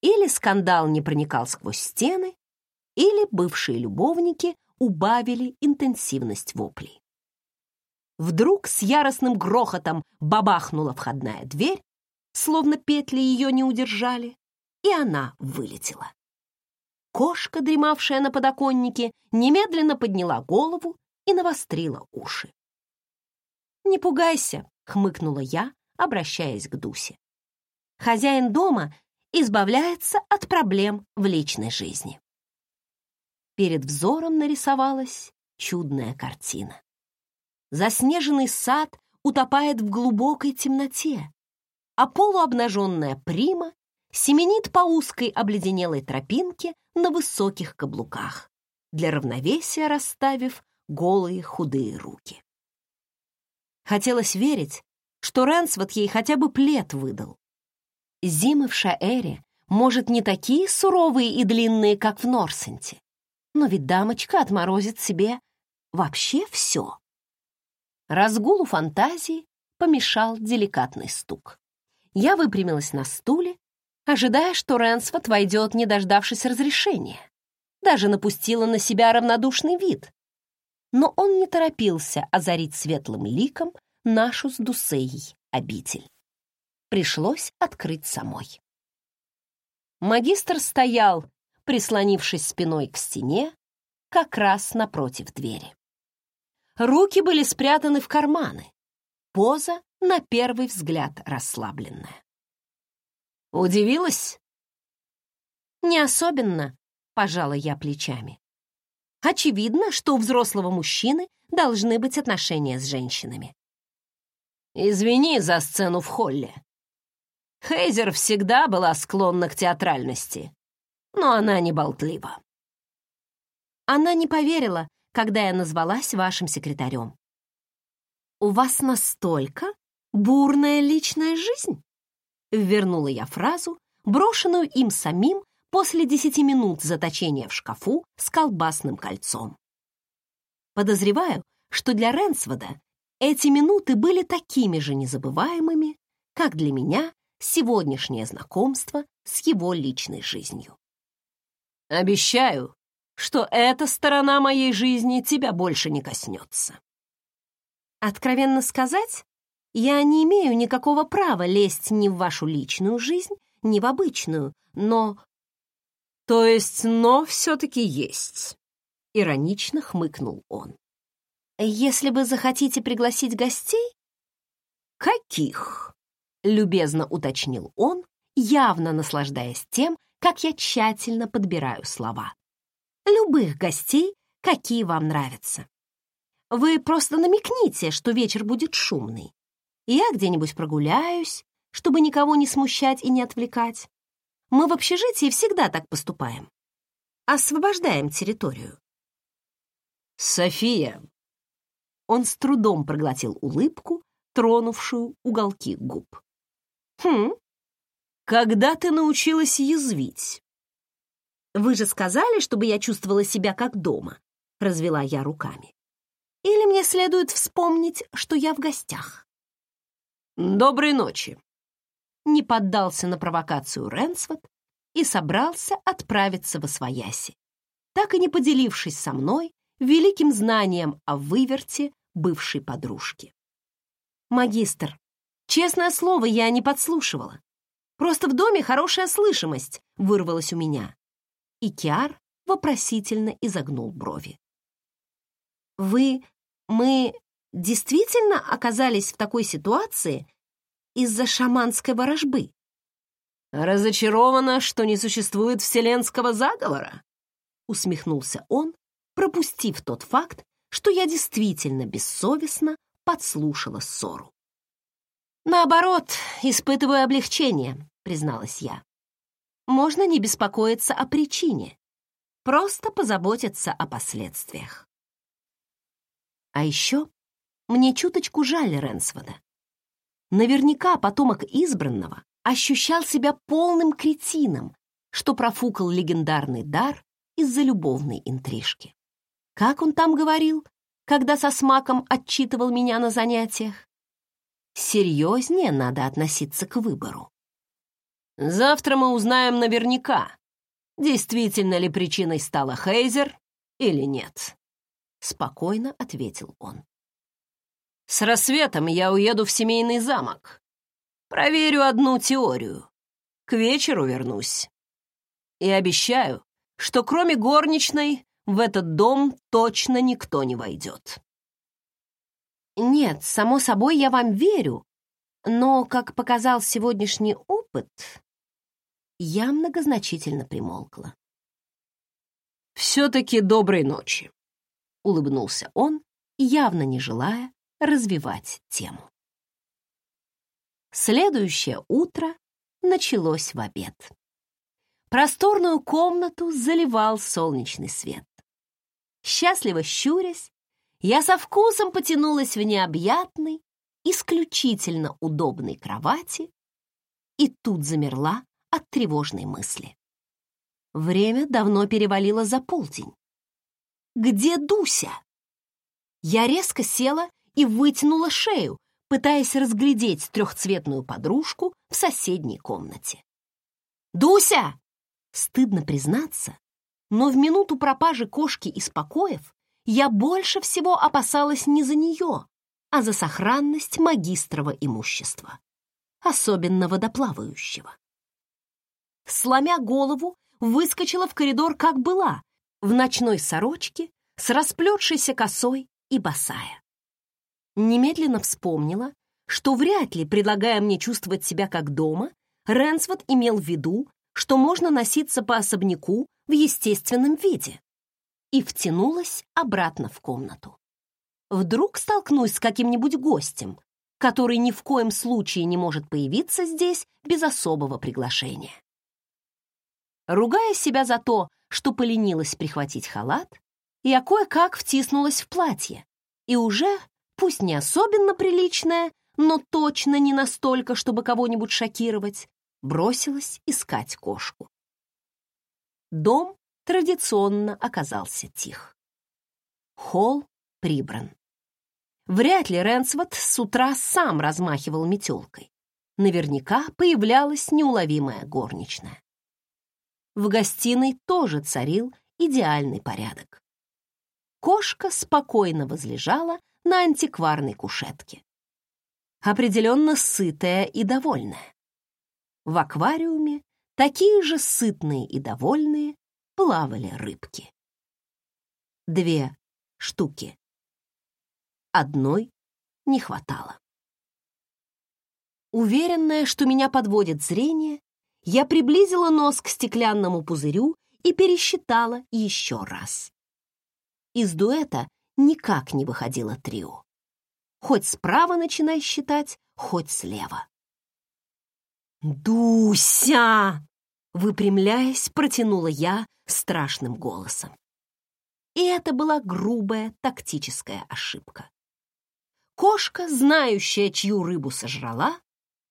Или скандал не проникал сквозь стены, или бывшие любовники убавили интенсивность воплей. Вдруг с яростным грохотом бабахнула входная дверь, словно петли ее не удержали, и она вылетела. Кошка, дремавшая на подоконнике, немедленно подняла голову и навострила уши. «Не пугайся», — хмыкнула я, обращаясь к Дусе хозяин дома избавляется от проблем в личной жизни. Перед взором нарисовалась чудная картина. Заснеженный сад утопает в глубокой темноте, а полуобнаженная прима семенит по узкой обледенелой тропинке на высоких каблуках, для равновесия расставив голые худые руки. Хотелось верить, что Рэнсвот ей хотя бы плед выдал, Зимы в Шаэре, может, не такие суровые и длинные, как в Норсенте, но ведь дамочка отморозит себе вообще все. Разгулу фантазии помешал деликатный стук. Я выпрямилась на стуле, ожидая, что Рэнсфорд войдет, не дождавшись разрешения. Даже напустила на себя равнодушный вид. Но он не торопился озарить светлым ликом нашу с Дусеей обитель пришлось открыть самой. Магистр стоял, прислонившись спиной к стене, как раз напротив двери. Руки были спрятаны в карманы, поза на первый взгляд расслабленная. «Удивилась?» «Не особенно», — пожала я плечами. «Очевидно, что у взрослого мужчины должны быть отношения с женщинами». «Извини за сцену в холле», Хейзер всегда была склонна к театральности, но она не болтлива. Она не поверила, когда я назвалась вашим секретарем. «У вас настолько бурная личная жизнь?» Вернула я фразу, брошенную им самим после десяти минут заточения в шкафу с колбасным кольцом. Подозреваю, что для Ренсвода эти минуты были такими же незабываемыми, как для меня сегодняшнее знакомство с его личной жизнью. «Обещаю, что эта сторона моей жизни тебя больше не коснется». Откровенно сказать, я не имею никакого права лезть ни в вашу личную жизнь, ни в обычную, но... То есть «но» все-таки есть, — иронично хмыкнул он. Если вы захотите пригласить гостей... Каких? — любезно уточнил он, явно наслаждаясь тем, как я тщательно подбираю слова. Любых гостей, какие вам нравятся. Вы просто намекните, что вечер будет шумный я где-нибудь прогуляюсь, чтобы никого не смущать и не отвлекать. Мы в общежитии всегда так поступаем. Освобождаем территорию. София. Он с трудом проглотил улыбку, тронувшую уголки губ. Хм. Когда ты научилась язвить? Вы же сказали, чтобы я чувствовала себя как дома, развела я руками. Или мне следует вспомнить, что я в гостях? «Доброй ночи!» Не поддался на провокацию Ренсвот и собрался отправиться в Освояси, так и не поделившись со мной великим знанием о выверте бывшей подружки. «Магистр, честное слово, я не подслушивала. Просто в доме хорошая слышимость», — вырвалась у меня. И Киар вопросительно изогнул брови. «Вы... мы действительно оказались в такой ситуации из-за шаманской ворожбы? Разочарована, что не существует вселенского заговора? Усмехнулся он, пропустив тот факт, что я действительно бессовестно подслушала ссору. Наоборот, испытываю облегчение, призналась я. Можно не беспокоиться о причине, просто позаботиться о последствиях. А еще мне чуточку жаль Ренсвода. Наверняка потомок избранного ощущал себя полным кретином, что профукал легендарный дар из-за любовной интрижки. Как он там говорил, когда со смаком отчитывал меня на занятиях? Серьезнее надо относиться к выбору. Завтра мы узнаем наверняка, действительно ли причиной стала Хейзер или нет. Спокойно ответил он. С рассветом я уеду в семейный замок. Проверю одну теорию. К вечеру вернусь. И обещаю, что кроме горничной в этот дом точно никто не войдет. Нет, само собой, я вам верю, но, как показал сегодняшний опыт, я многозначительно примолкла. «Все-таки доброй ночи», — улыбнулся он, явно не желая развивать тему. Следующее утро началось в обед. Просторную комнату заливал солнечный свет. Счастливо щурясь, я со вкусом потянулась в необъятной, исключительно удобной кровати и тут замерла от тревожной мысли. Время давно перевалило за полдень. Где Дуся? Я резко села и вытянула шею, пытаясь разглядеть трехцветную подружку в соседней комнате. «Дуся!» Стыдно признаться, но в минуту пропажи кошки из покоев я больше всего опасалась не за нее, а за сохранность магистрова имущества, особенно водоплавающего. Сломя голову, выскочила в коридор, как была, в ночной сорочке, с расплетшейся косой и босая немедленно вспомнила, что вряд ли, предлагая мне чувствовать себя как дома, Ренсвуд имел в виду, что можно носиться по особняку в естественном виде, и втянулась обратно в комнату. Вдруг столкнусь с каким-нибудь гостем, который ни в коем случае не может появиться здесь без особого приглашения. Ругая себя за то, что поленилась прихватить халат, я кое-как втиснулась в платье и уже пусть не особенно приличная, но точно не настолько, чтобы кого-нибудь шокировать, бросилась искать кошку. Дом традиционно оказался тих. Холл прибран. Вряд ли Ренсвот с утра сам размахивал метелкой. Наверняка появлялась неуловимая горничная. В гостиной тоже царил идеальный порядок. Кошка спокойно возлежала на антикварной кушетке. Определенно сытая и довольная. В аквариуме такие же сытные и довольные плавали рыбки. Две штуки. Одной не хватало. Уверенная, что меня подводит зрение, я приблизила нос к стеклянному пузырю и пересчитала еще раз. Из дуэта никак не выходило трио. Хоть справа начинай считать, хоть слева. «Дуся!» — выпрямляясь, протянула я страшным голосом. И это была грубая тактическая ошибка. Кошка, знающая, чью рыбу сожрала,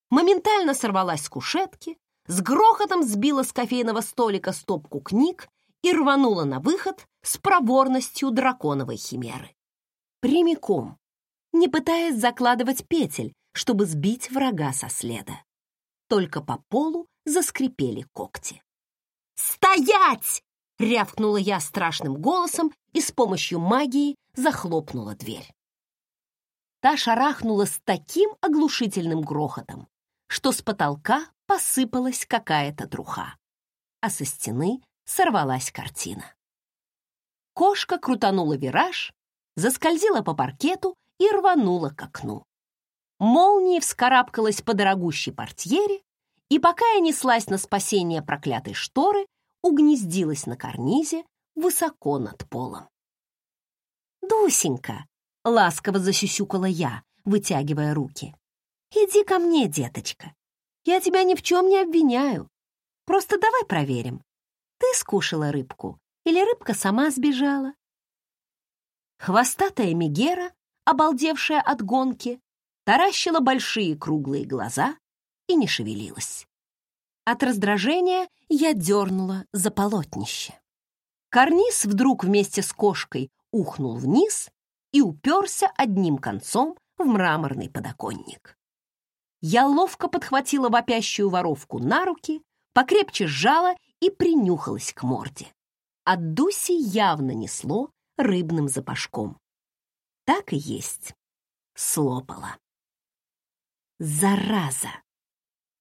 моментально сорвалась с кушетки, с грохотом сбила с кофейного столика стопку книг и рванула на выход с проворностью драконовой химеры. Прямиком, не пытаясь закладывать петель, чтобы сбить врага со следа. Только по полу заскрипели когти. «Стоять!» — рявкнула я страшным голосом и с помощью магии захлопнула дверь. Та шарахнула с таким оглушительным грохотом, что с потолка посыпалась какая-то труха, а со стены сорвалась картина. Кошка крутанула вираж, заскользила по паркету и рванула к окну. Молнией вскарабкалась по дорогущей портьере, и пока я неслась на спасение проклятой шторы, угнездилась на карнизе высоко над полом. «Дусенька!» — ласково засюсюкала я, вытягивая руки. «Иди ко мне, деточка. Я тебя ни в чем не обвиняю. Просто давай проверим. Ты скушала рыбку или рыбка сама сбежала?» Хвостатая Мегера обалдевшая от гонки, таращила большие круглые глаза и не шевелилась. От раздражения я дернула за полотнище. Карниз вдруг вместе с кошкой ухнул вниз и уперся одним концом в мраморный подоконник. Я ловко подхватила вопящую воровку на руки, покрепче сжала и принюхалась к морде. От Дуси явно несло рыбным запашком. Так и есть. Слопала. Зараза!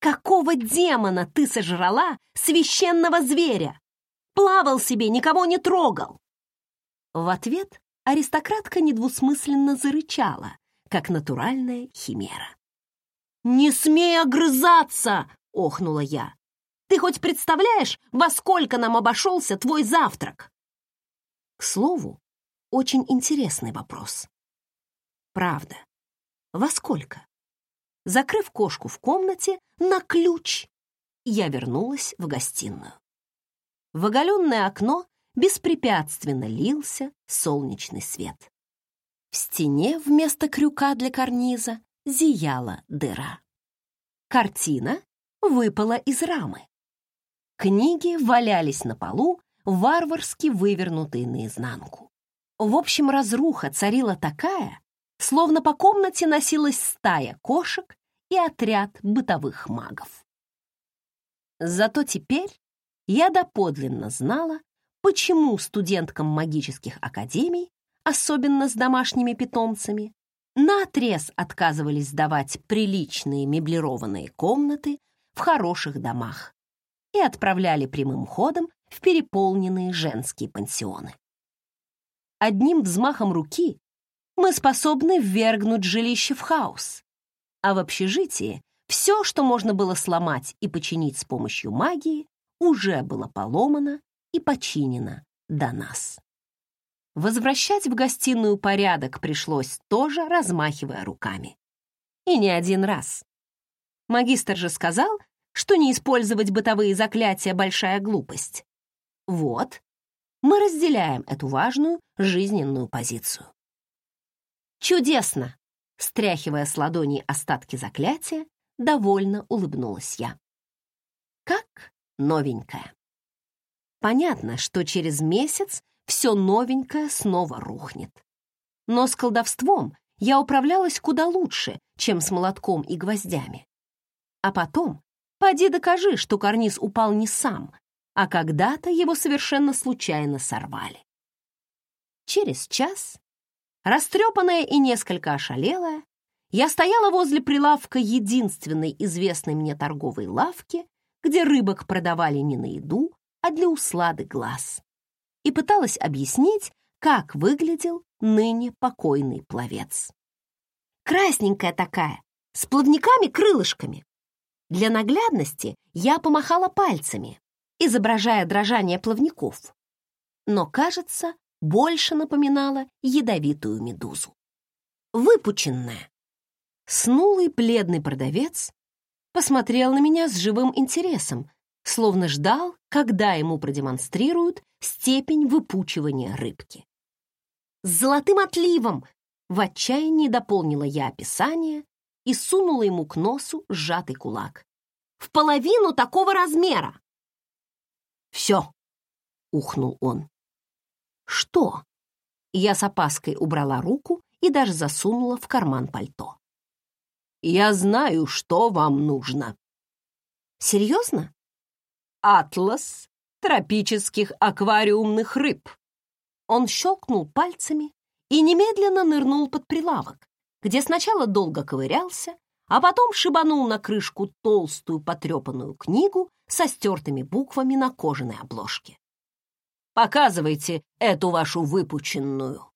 Какого демона ты сожрала священного зверя? Плавал себе, никого не трогал. В ответ аристократка недвусмысленно зарычала, как натуральная химера. «Не смей огрызаться!» — охнула я. «Ты хоть представляешь, во сколько нам обошелся твой завтрак?» К слову, очень интересный вопрос. Правда. Во сколько? Закрыв кошку в комнате на ключ, я вернулась в гостиную. В оголенное окно беспрепятственно лился солнечный свет. В стене вместо крюка для карниза зияла дыра. Картина выпала из рамы. Книги валялись на полу, варварски вывернутые наизнанку. В общем, разруха царила такая, словно по комнате носилась стая кошек и отряд бытовых магов. Зато теперь я доподлинно знала, почему студенткам магических академий, особенно с домашними питомцами, наотрез отказывались сдавать приличные меблированные комнаты в хороших домах и отправляли прямым ходом в переполненные женские пансионы. Одним взмахом руки мы способны ввергнуть жилище в хаос. А в общежитии все, что можно было сломать и починить с помощью магии, уже было поломано и починено до нас. Возвращать в гостиную порядок пришлось тоже, размахивая руками. И не один раз. Магистр же сказал, что не использовать бытовые заклятия — большая глупость. Вот, мы разделяем эту важную жизненную позицию. «Чудесно!» Стряхивая с ладони остатки заклятия, довольно улыбнулась я. «Как новенькая!» Понятно, что через месяц все новенькое снова рухнет. Но с колдовством я управлялась куда лучше, чем с молотком и гвоздями. А потом поди докажи, что карниз упал не сам, а когда-то его совершенно случайно сорвали. Через час, растрепанная и несколько ошалелая, я стояла возле прилавка единственной известной мне торговой лавки, где рыбок продавали не на еду, а для услады глаз, и пыталась объяснить, как выглядел ныне покойный пловец. Красненькая такая, с плавниками-крылышками. Для наглядности я помахала пальцами, изображая дрожание плавников. Но, кажется, больше напоминала ядовитую медузу. Выпученная. Снулый бледный продавец посмотрел на меня с живым интересом, словно ждал, когда ему продемонстрируют степень выпучивания рыбки. «С золотым отливом!» В отчаянии дополнила я описание и сунула ему к носу сжатый кулак. «В половину такого размера!» «Все!» — ухнул он. «Что?» Я с опаской убрала руку и даже засунула в карман пальто. «Я знаю, что вам нужно». «Серьезно?» «Атлас тропических аквариумных рыб». Он щелкнул пальцами и немедленно нырнул под прилавок, где сначала долго ковырялся, а потом шибанул на крышку толстую потрепанную книгу со стертыми буквами на кожаной обложке. «Показывайте эту вашу выпученную!»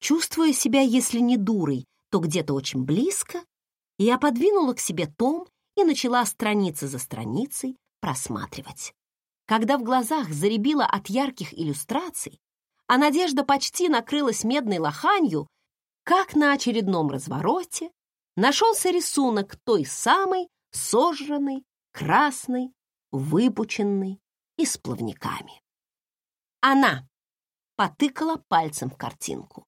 Чувствуя себя, если не дурой, то где-то очень близко, я подвинула к себе том и начала страница за страницей просматривать. Когда в глазах заребило от ярких иллюстраций, а надежда почти накрылась медной лоханью, как на очередном развороте нашелся рисунок той самой сожранной, красной, выпученной и с плавниками. Она потыкала пальцем в картинку.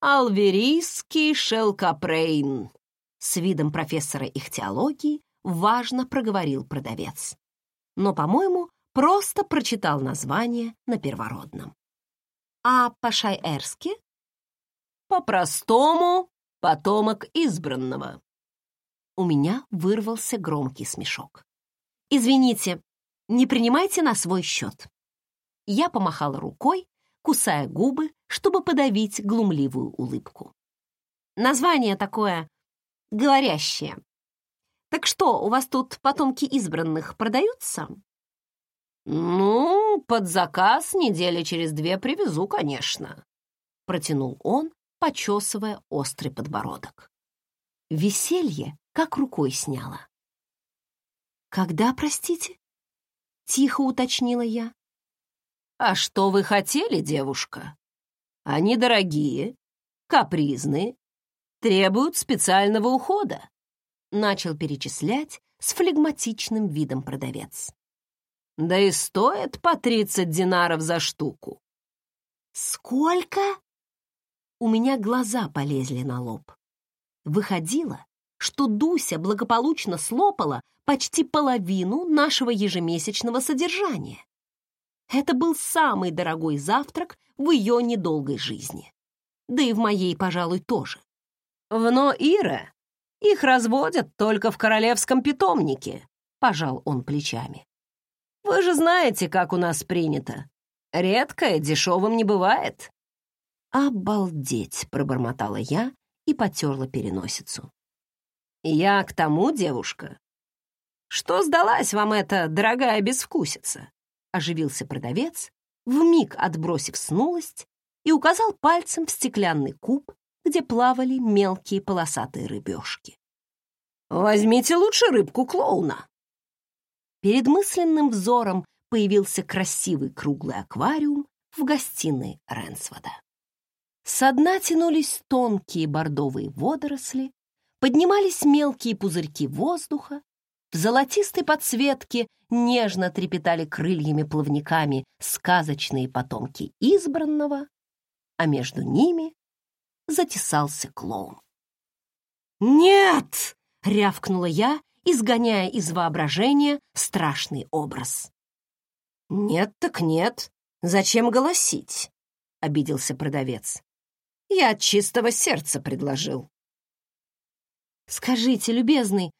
«Алверийский шелкопрейн», с видом профессора их теологии важно проговорил продавец. Но, по-моему, просто прочитал название на первородном. А по-шайерски? По-простому, потомок избранного. У меня вырвался громкий смешок. «Извините, не принимайте на свой счет». Я помахала рукой, кусая губы, чтобы подавить глумливую улыбку. Название такое говорящее. Так что, у вас тут потомки избранных продаются? Ну, под заказ недели через две привезу, конечно, протянул он, почесывая острый подбородок. Веселье как рукой сняло. «Когда, простите?» — тихо уточнила я. «А что вы хотели, девушка? Они дорогие, капризные, требуют специального ухода», — начал перечислять с флегматичным видом продавец. «Да и стоит по тридцать динаров за штуку». «Сколько?» У меня глаза полезли на лоб. Выходило, что Дуся благополучно слопала почти половину нашего ежемесячного содержания. Это был самый дорогой завтрак в ее недолгой жизни. Да и в моей, пожалуй, тоже. В Ноире их разводят только в королевском питомнике, пожал он плечами. Вы же знаете, как у нас принято. Редкое дешевым не бывает. Обалдеть, пробормотала я и потерла переносицу. Я к тому, девушка. Что сдалась вам эта дорогая безвкусица? Оживился продавец, вмиг отбросив снулость и указал пальцем в стеклянный куб, где плавали мелкие полосатые рыбешки. «Возьмите лучше рыбку-клоуна!» Перед мысленным взором появился красивый круглый аквариум в гостиной Ренсвода. Со дна тянулись тонкие бордовые водоросли, поднимались мелкие пузырьки воздуха, в золотистой подсветке нежно трепетали крыльями-плавниками сказочные потомки избранного, а между ними затесался клоун. «Нет!» — рявкнула я, изгоняя из воображения страшный образ. «Нет так нет. Зачем голосить?» — обиделся продавец. «Я от чистого сердца предложил». «Скажите, любезный,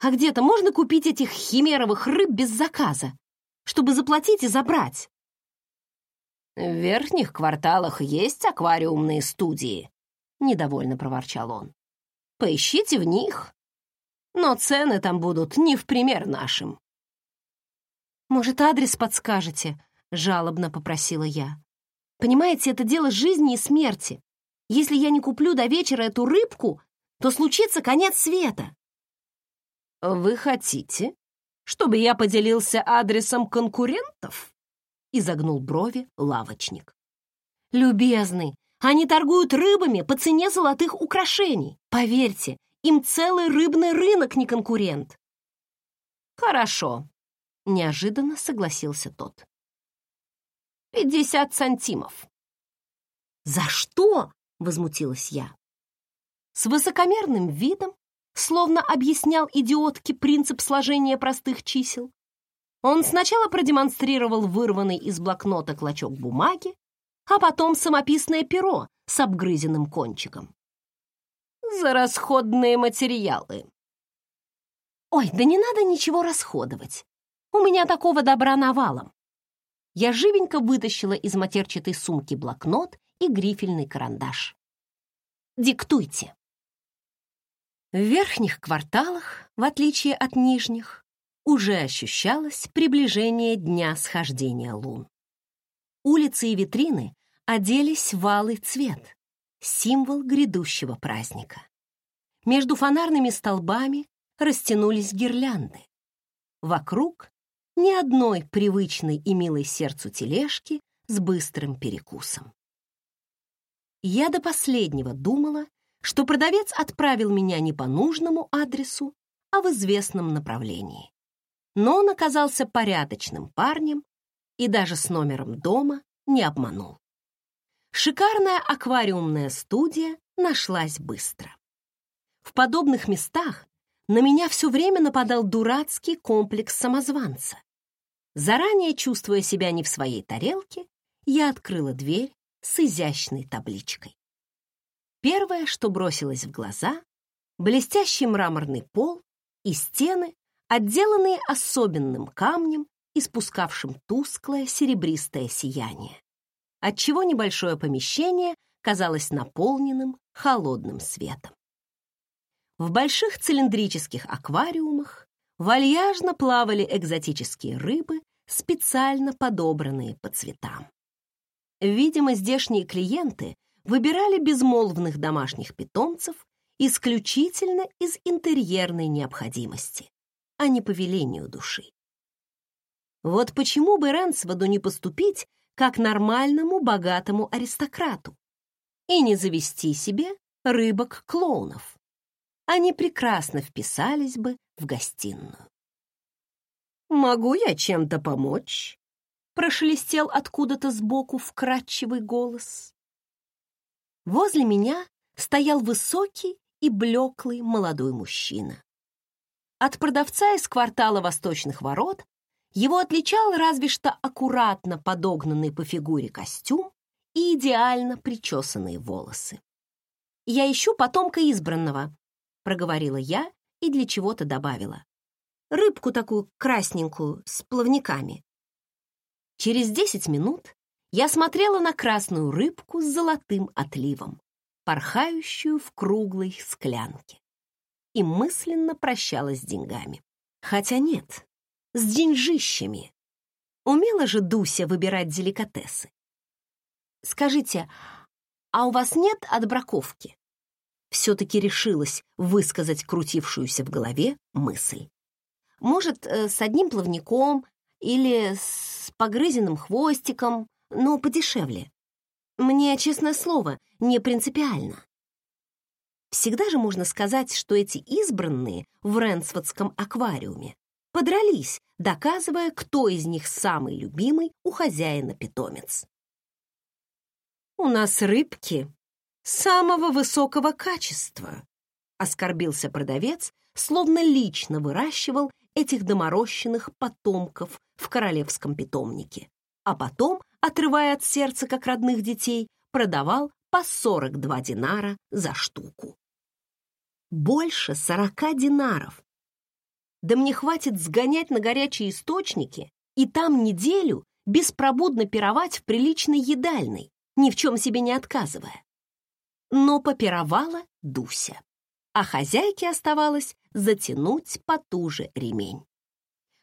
А где-то можно купить этих химеровых рыб без заказа, чтобы заплатить и забрать? В верхних кварталах есть аквариумные студии, недовольно проворчал он. Поищите в них. Но цены там будут не в пример нашим. Может, адрес подскажете? Жалобно попросила я. Понимаете, это дело жизни и смерти. Если я не куплю до вечера эту рыбку, то случится конец света. «Вы хотите, чтобы я поделился адресом конкурентов?» — изогнул брови лавочник. «Любезный, они торгуют рыбами по цене золотых украшений. Поверьте, им целый рыбный рынок не конкурент». «Хорошо», — неожиданно согласился тот. «Пятьдесят сантимов». «За что?» — возмутилась я. С высокомерным видом словно объяснял идиотке принцип сложения простых чисел. Он сначала продемонстрировал вырванный из блокнота клочок бумаги, а потом самописное перо с обгрызенным кончиком. «За расходные материалы». «Ой, да не надо ничего расходовать. У меня такого добра навалом». Я живенько вытащила из матерчатой сумки блокнот и грифельный карандаш. «Диктуйте». В верхних кварталах, в отличие от нижних, уже ощущалось приближение дня схождения лун. Улицы и витрины оделись в алый цвет, символ грядущего праздника. Между фонарными столбами растянулись гирлянды. Вокруг ни одной привычной и милой сердцу тележки с быстрым перекусом. Я до последнего думала, что продавец отправил меня не по нужному адресу, а в известном направлении. Но он оказался порядочным парнем и даже с номером дома не обманул. Шикарная аквариумная студия нашлась быстро. В подобных местах на меня все время нападал дурацкий комплекс самозванца. Заранее чувствуя себя не в своей тарелке, я открыла дверь с изящной табличкой. Первое, что бросилось в глаза — блестящий мраморный пол и стены, отделанные особенным камнем, испускавшим тусклое серебристое сияние, отчего небольшое помещение казалось наполненным холодным светом. В больших цилиндрических аквариумах вальяжно плавали экзотические рыбы, специально подобранные по цветам. Видимо, здешние клиенты выбирали безмолвных домашних питомцев исключительно из интерьерной необходимости, а не по велению души. Вот почему бы Ренсводу не поступить как нормальному богатому аристократу и не завести себе рыбок-клоунов. Они прекрасно вписались бы в гостиную. «Могу я чем-то помочь?» прошелестел откуда-то сбоку вкрадчивый голос. Возле меня стоял высокий и блеклый молодой мужчина. От продавца из квартала Восточных ворот его отличал разве что аккуратно подогнанный по фигуре костюм и идеально причесанные волосы. «Я ищу потомка избранного», — проговорила я и для чего-то добавила. «Рыбку такую красненькую, с плавниками». Через десять минут я смотрела на красную рыбку с золотым отливом, порхающую в круглой склянке, и мысленно прощалась с деньгами. Хотя нет, с деньжищами. Умела же Дуся выбирать деликатесы. «Скажите, а у вас нет отбраковки?» Все-таки решилась высказать крутившуюся в голове мысль. «Может, э, с одним плавником или с погрызенным хвостиком?» но подешевле. Мне, честное слово, не принципиально. Всегда же можно сказать, что эти избранные в Ренсфордском аквариуме подрались, доказывая, кто из них самый любимый у хозяина питомец. «У нас рыбки самого высокого качества», — оскорбился продавец, словно лично выращивал этих доморощенных потомков в королевском питомнике, а потом отрывая от сердца, как родных детей, продавал по 42 динара за штуку. Больше 40 динаров. Да мне хватит сгонять на горячие источники и там неделю беспробудно пировать в приличной едальной, ни в чем себе не отказывая. Но попировала Дуся, а хозяйке оставалось затянуть потуже ремень.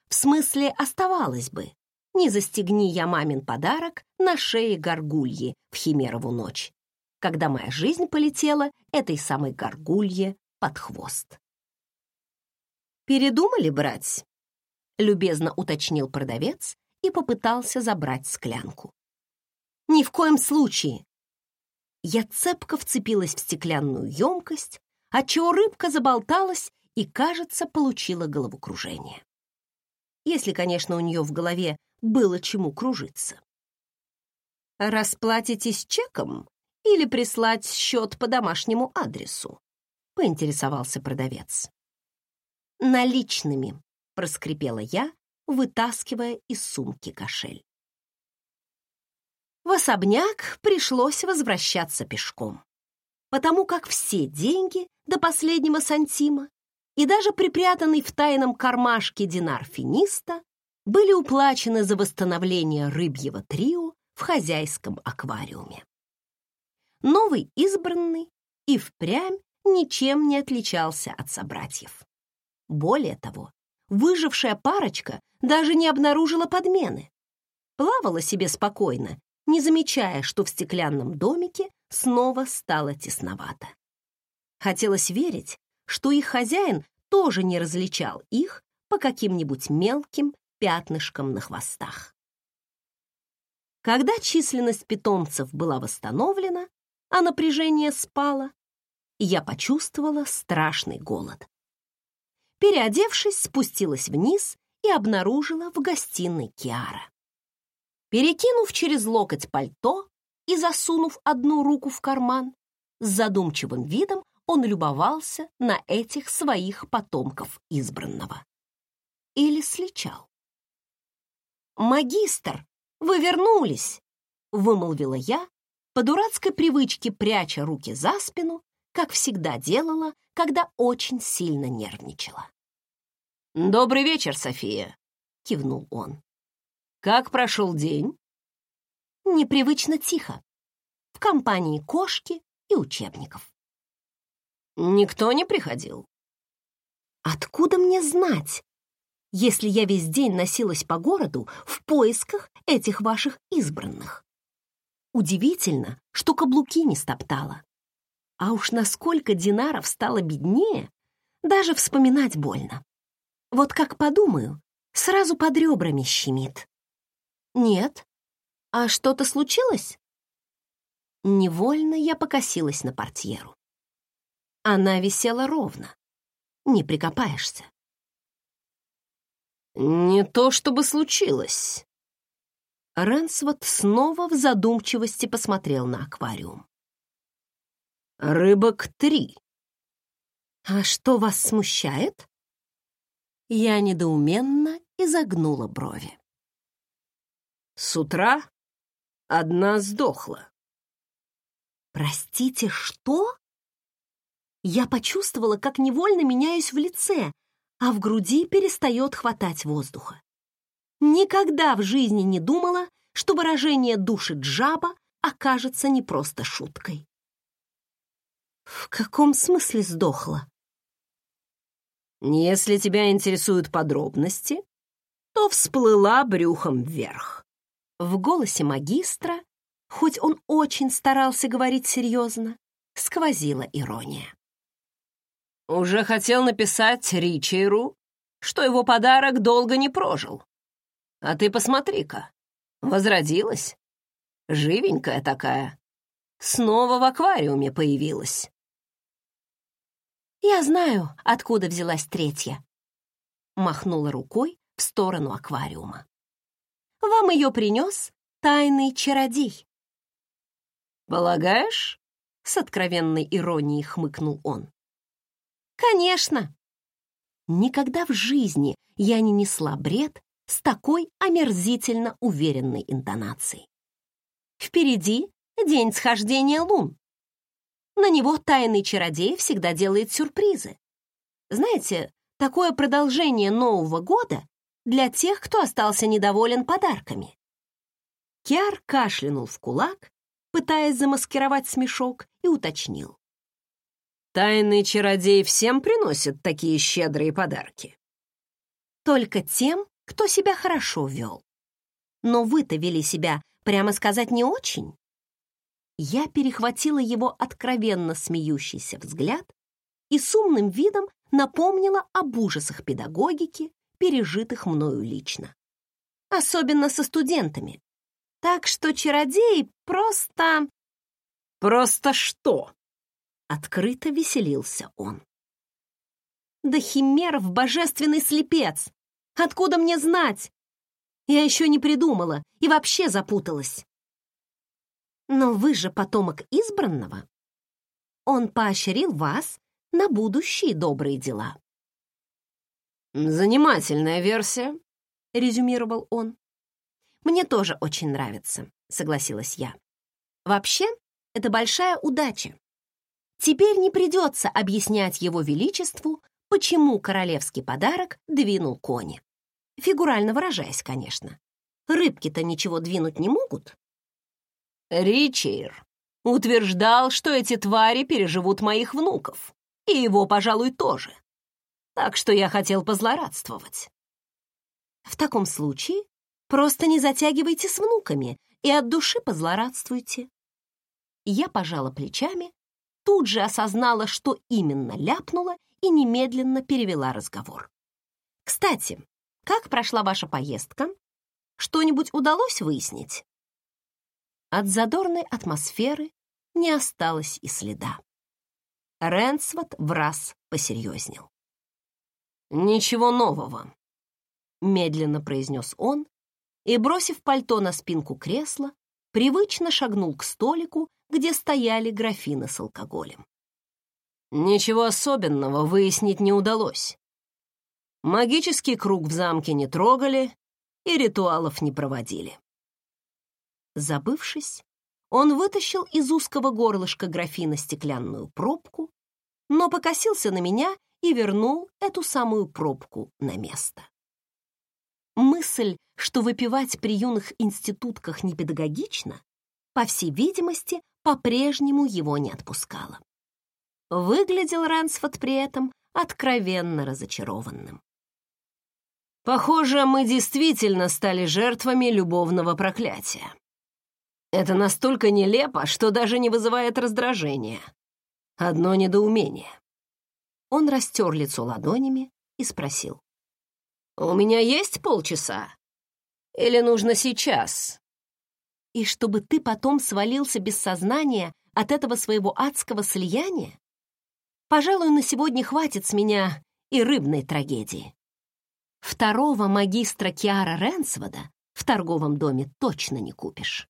В смысле, оставалось бы, не застегни я мамин подарок на шее горгульи в Химерову ночь, когда моя жизнь полетела этой самой горгулье под хвост. «Передумали брать?» — любезно уточнил продавец и попытался забрать склянку. «Ни в коем случае!» Я цепко вцепилась в стеклянную емкость, отчего рыбка заболталась и, кажется, получила головокружение. Если, конечно, у нее в голове было чему кружиться. «Расплатитесь чеком или прислать счет по домашнему адресу?» — поинтересовался продавец. «Наличными», — проскрипела я, вытаскивая из сумки кошель. В особняк пришлось возвращаться пешком, потому как все деньги до последнего сантима и даже припрятанный в тайном кармашке динар финиста были уплачены за восстановление рыбьего трио в хозяйском аквариуме. Новый избранный и впрямь ничем не отличался от собратьев. Более того, выжившая парочка даже не обнаружила подмены. Плавала себе спокойно, не замечая, что в стеклянном домике снова стало тесновато. Хотелось верить, что их хозяин тоже не различал их по каким-нибудь мелким пятнышкам на хвостах. Когда численность питомцев была восстановлена, а напряжение спало, я почувствовала страшный голод. Переодевшись, спустилась вниз и обнаружила в гостиной Киара. Перекинув через локоть пальто и засунув одну руку в карман, с задумчивым видом он любовался на этих своих потомков избранного. Или сличал. «Магистр, вы вернулись!» — вымолвила я, по дурацкой привычке пряча руки за спину, как всегда делала, когда очень сильно нервничала. «Добрый вечер, София», — кивнул он. «Как прошел день?» Непривычно тихо, в компании кошки и учебников. «Никто не приходил?» «Откуда мне знать, если я весь день носилась по городу в поисках этих ваших избранных. Удивительно, что каблуки не стоптала. А уж насколько динаров стало беднее, даже вспоминать больно. Вот как подумаю, сразу под ребрами щемит. Нет. А что-то случилось? Невольно я покосилась на портьеру. Она висела ровно. Не прикопаешься. «Не то чтобы случилось». Рэнсвот снова в задумчивости посмотрел на аквариум. «Рыбок три». «А что вас смущает?» Я недоуменно изогнула брови. «С утра одна сдохла». «Простите, что?» Я почувствовала, как невольно меняюсь в лице, а в груди перестает хватать воздуха. Никогда в жизни не думала, что выражение души джаба окажется не просто шуткой. В каком смысле сдохла? Если тебя интересуют подробности, то всплыла брюхом вверх. В голосе магистра, хоть он очень старался говорить серьезно, сквозила ирония. Уже хотел написать Ричейру, что его подарок долго не прожил. А ты посмотри-ка, возродилась. Живенькая такая. Снова в аквариуме появилась. «Я знаю, откуда взялась третья», — махнула рукой в сторону аквариума. «Вам ее принес тайный чародей». «Полагаешь?» — с откровенной иронией хмыкнул он. Конечно. Никогда в жизни я не несла бред с такой омерзительно уверенной интонацией. Впереди день схождения лун. На него тайный чародей всегда делает сюрпризы. Знаете, такое продолжение Нового года для тех, кто остался недоволен подарками. Киар кашлянул в кулак, пытаясь замаскировать смешок, и уточнил. «Тайный чародей всем приносит такие щедрые подарки?» «Только тем, кто себя хорошо вел. Но вы-то вели себя, прямо сказать, не очень». Я перехватила его откровенно смеющийся взгляд и с умным видом напомнила об ужасах педагогики, пережитых мною лично. Особенно со студентами. Так что чародей просто... «Просто что?» Открыто веселился он. «Да Химеров божественный слепец! Откуда мне знать? Я еще не придумала и вообще запуталась. Но вы же потомок избранного. Он поощрил вас на будущие добрые дела. «Занимательная версия», — резюмировал он. «Мне тоже очень нравится», — согласилась я. «Вообще, это большая удача. Теперь не придется объяснять его величеству, почему королевский подарок двинул кони. Фигурально выражаясь, конечно. Рыбки-то ничего двинуть не могут». «Ричейр утверждал, что эти твари переживут моих внуков, и его, пожалуй, тоже так что я хотел позлорадствовать. В таком случае просто не затягивайте с внуками и от души позлорадствуйте. Я пожала плечами, тут же осознала, что именно ляпнула и немедленно перевела разговор. Кстати, как прошла ваша поездка? Что-нибудь удалось выяснить? От задорной атмосферы не осталось и следа. Ренсвот в раз посерьезнел. «Ничего нового», — медленно произнес он и, бросив пальто на спинку кресла, привычно шагнул к столику, где стояли графины с алкоголем. Ничего особенного выяснить не удалось. Магический круг в замке не трогали и ритуалов не проводили. Забывшись, он вытащил из узкого горлышка графина стеклянную пробку, но покосился на меня и вернул эту самую пробку на место. Мысль, что выпивать при юных институтках непедагогично, по всей видимости, по-прежнему его не отпускала. Выглядел Рансфорд при этом откровенно разочарованным. «Похоже, мы действительно стали жертвами любовного проклятия. Это настолько нелепо, что даже не вызывает раздражения. Одно недоумение. Он растер лицо ладонями и спросил. «У меня есть полчаса? Или нужно сейчас?» «И чтобы ты потом свалился без сознания от этого своего адского слияния? Пожалуй, на сегодня хватит с меня и рыбной трагедии. Второго магистра Киара Ренсвода в торговом доме точно не купишь».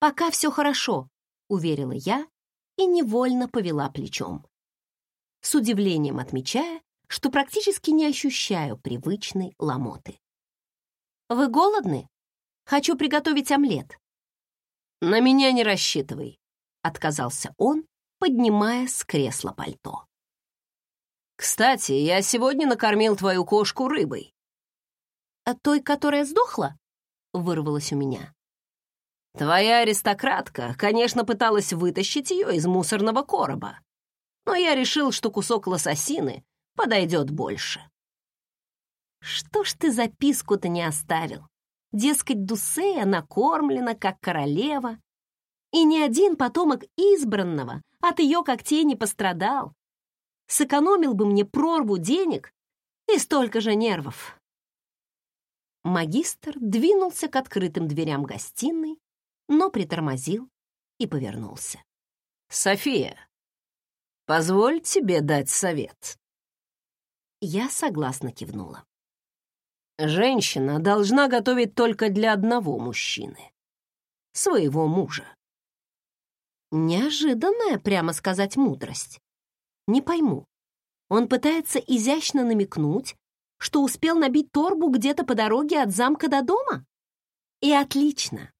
«Пока все хорошо», — уверила я и невольно повела плечом с удивлением отмечая, что практически не ощущаю привычной ломоты. «Вы голодны? Хочу приготовить омлет». «На меня не рассчитывай», — отказался он, поднимая с кресла пальто. «Кстати, я сегодня накормил твою кошку рыбой». «А той, которая сдохла?» — вырвалась у меня. «Твоя аристократка, конечно, пыталась вытащить ее из мусорного короба но я решил, что кусок лососины подойдет больше. Что ж ты записку-то не оставил? Дескать, Дусея накормлена, как королева, и ни один потомок избранного от ее когтей не пострадал. Сэкономил бы мне прорву денег и столько же нервов. Магистр двинулся к открытым дверям гостиной, но притормозил и повернулся. «София, Позволь тебе дать совет». Я согласно кивнула. Женщина должна готовить только для одного мужчины. Своего мужа. Неожиданная, прямо сказать, мудрость. Не пойму. Он пытается изящно намекнуть, что успел набить торбу где-то по дороге от замка до дома? И отлично.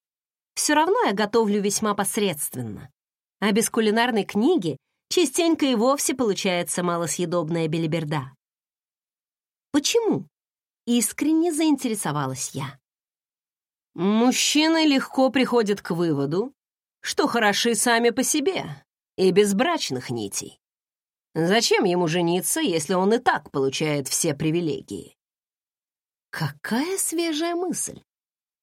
Все равно я готовлю весьма посредственно. А без кулинарной книги частенько и вовсе получается малосъедобная белиберда. Почему? Искренне заинтересовалась я. Мужчины легко приходят к выводу, что хороши сами по себе и без брачных нитей. Зачем ему жениться, если он и так получает все привилегии? Какая свежая мысль!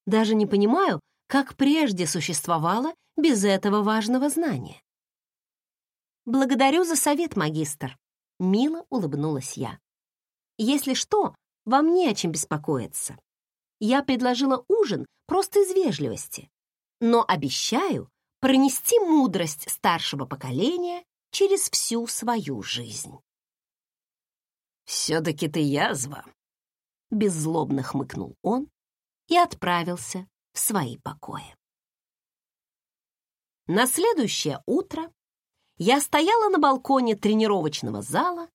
Даже не понимаю, как прежде существовало без этого важного знания. «Благодарю за совет, магистр», — мило улыбнулась я. «Если что, вам не о чем беспокоиться. Я предложила ужин просто из вежливости, но обещаю пронести мудрость старшего поколения через всю свою жизнь». «Все-таки ты язва», — беззлобно хмыкнул он и отправился в свои покои. На следующее утро я стояла на балконе тренировочного зала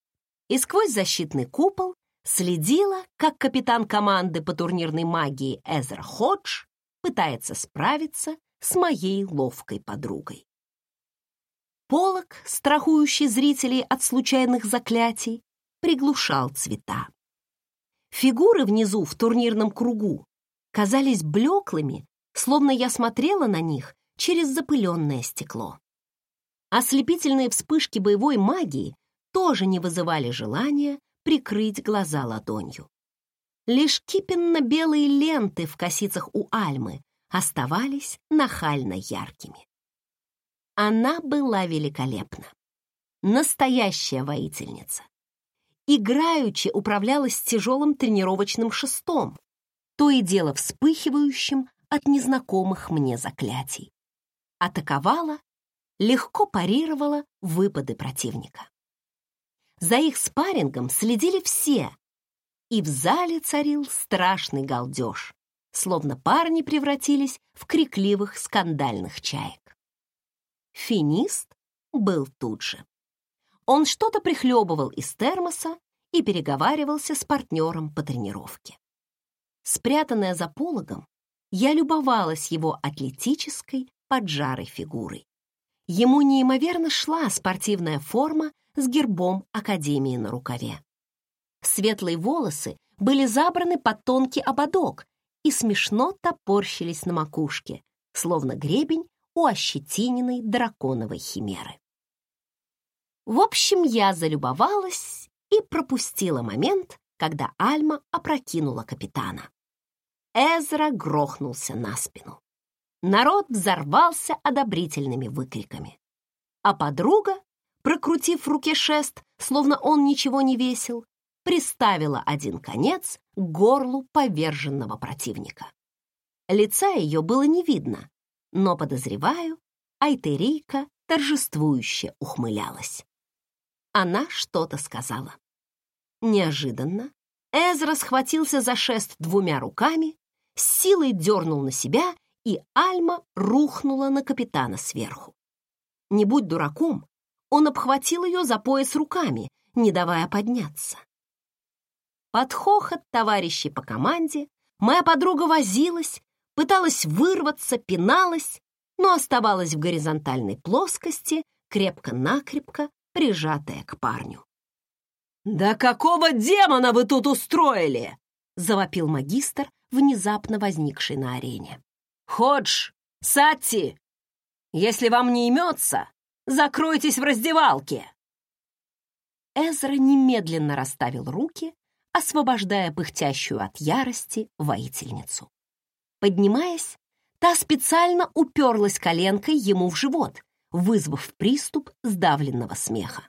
и сквозь защитный купол следила, как капитан команды по турнирной магии Эзер Ходж пытается справиться с моей ловкой подругой. Полок, страхующий зрителей от случайных заклятий, приглушал цвета. Фигуры внизу в турнирном кругу казались блеклыми, словно я смотрела на них через запыленное стекло. Ослепительные вспышки боевой магии тоже не вызывали желания прикрыть глаза ладонью. Лишь кипенно-белые ленты в косицах у Альмы оставались нахально яркими. Она была великолепна. Настоящая воительница. Играючи управлялась тяжелым тренировочным шестом, то и дело вспыхивающим от незнакомых мне заклятий. Атаковала, легко парировала выпады противника. За их спаррингом следили все, и в зале царил страшный галдеж, словно парни превратились в крикливых скандальных чаек. Финист был тут же. Он что-то прихлебывал из термоса и переговаривался с партнером по тренировке. Спрятанная за пологом, я любовалась его атлетической, поджарой фигурой. Ему неимоверно шла спортивная форма с гербом Академии на рукаве. Светлые волосы были забраны под тонкий ободок и смешно топорщились на макушке, словно гребень у ощетиненной драконовой химеры. В общем, я залюбовалась и пропустила момент, когда Альма опрокинула капитана. Эзра грохнулся на спину. Народ взорвался одобрительными выкриками. А подруга, прокрутив в руке шест, словно он ничего не весил, приставила один конец к горлу поверженного противника. Лица ее было не видно, но, подозреваю, Айтерийка торжествующе ухмылялась. Она что-то сказала. Неожиданно Эзра схватился за шест двумя руками, с силой дернул на себя, и Альма рухнула на капитана сверху. Не будь дураком, он обхватил ее за пояс руками, не давая подняться. Под хохот товарищей по команде моя подруга возилась, пыталась вырваться, пиналась, но оставалась в горизонтальной плоскости, крепко-накрепко прижатая к парню. «Да какого демона вы тут устроили?» — завопил магистр, внезапно возникший на арене. «Ходж! Сатти! Если вам не имется, закройтесь в раздевалке!» Эзра немедленно расставил руки, освобождая пыхтящую от ярости воительницу. Поднимаясь, та специально уперлась коленкой ему в живот, вызвав приступ сдавленного смеха.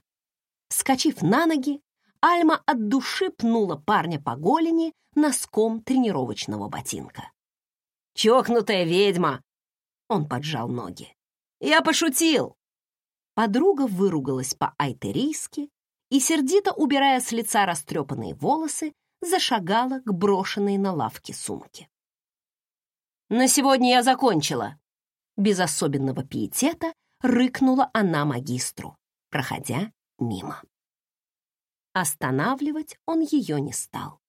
Скочив на ноги, Альма от души пнула парня по голени носком тренировочного ботинка. «Чокнутая ведьма!» Он поджал ноги. «Я пошутил!» Подруга выругалась по-айтерийски и, сердито убирая с лица растрепанные волосы, зашагала к брошенной на лавке сумке. «На сегодня я закончила!» Без особенного пиетета рыкнула она магистру, проходя мимо. Останавливать он ее не стал.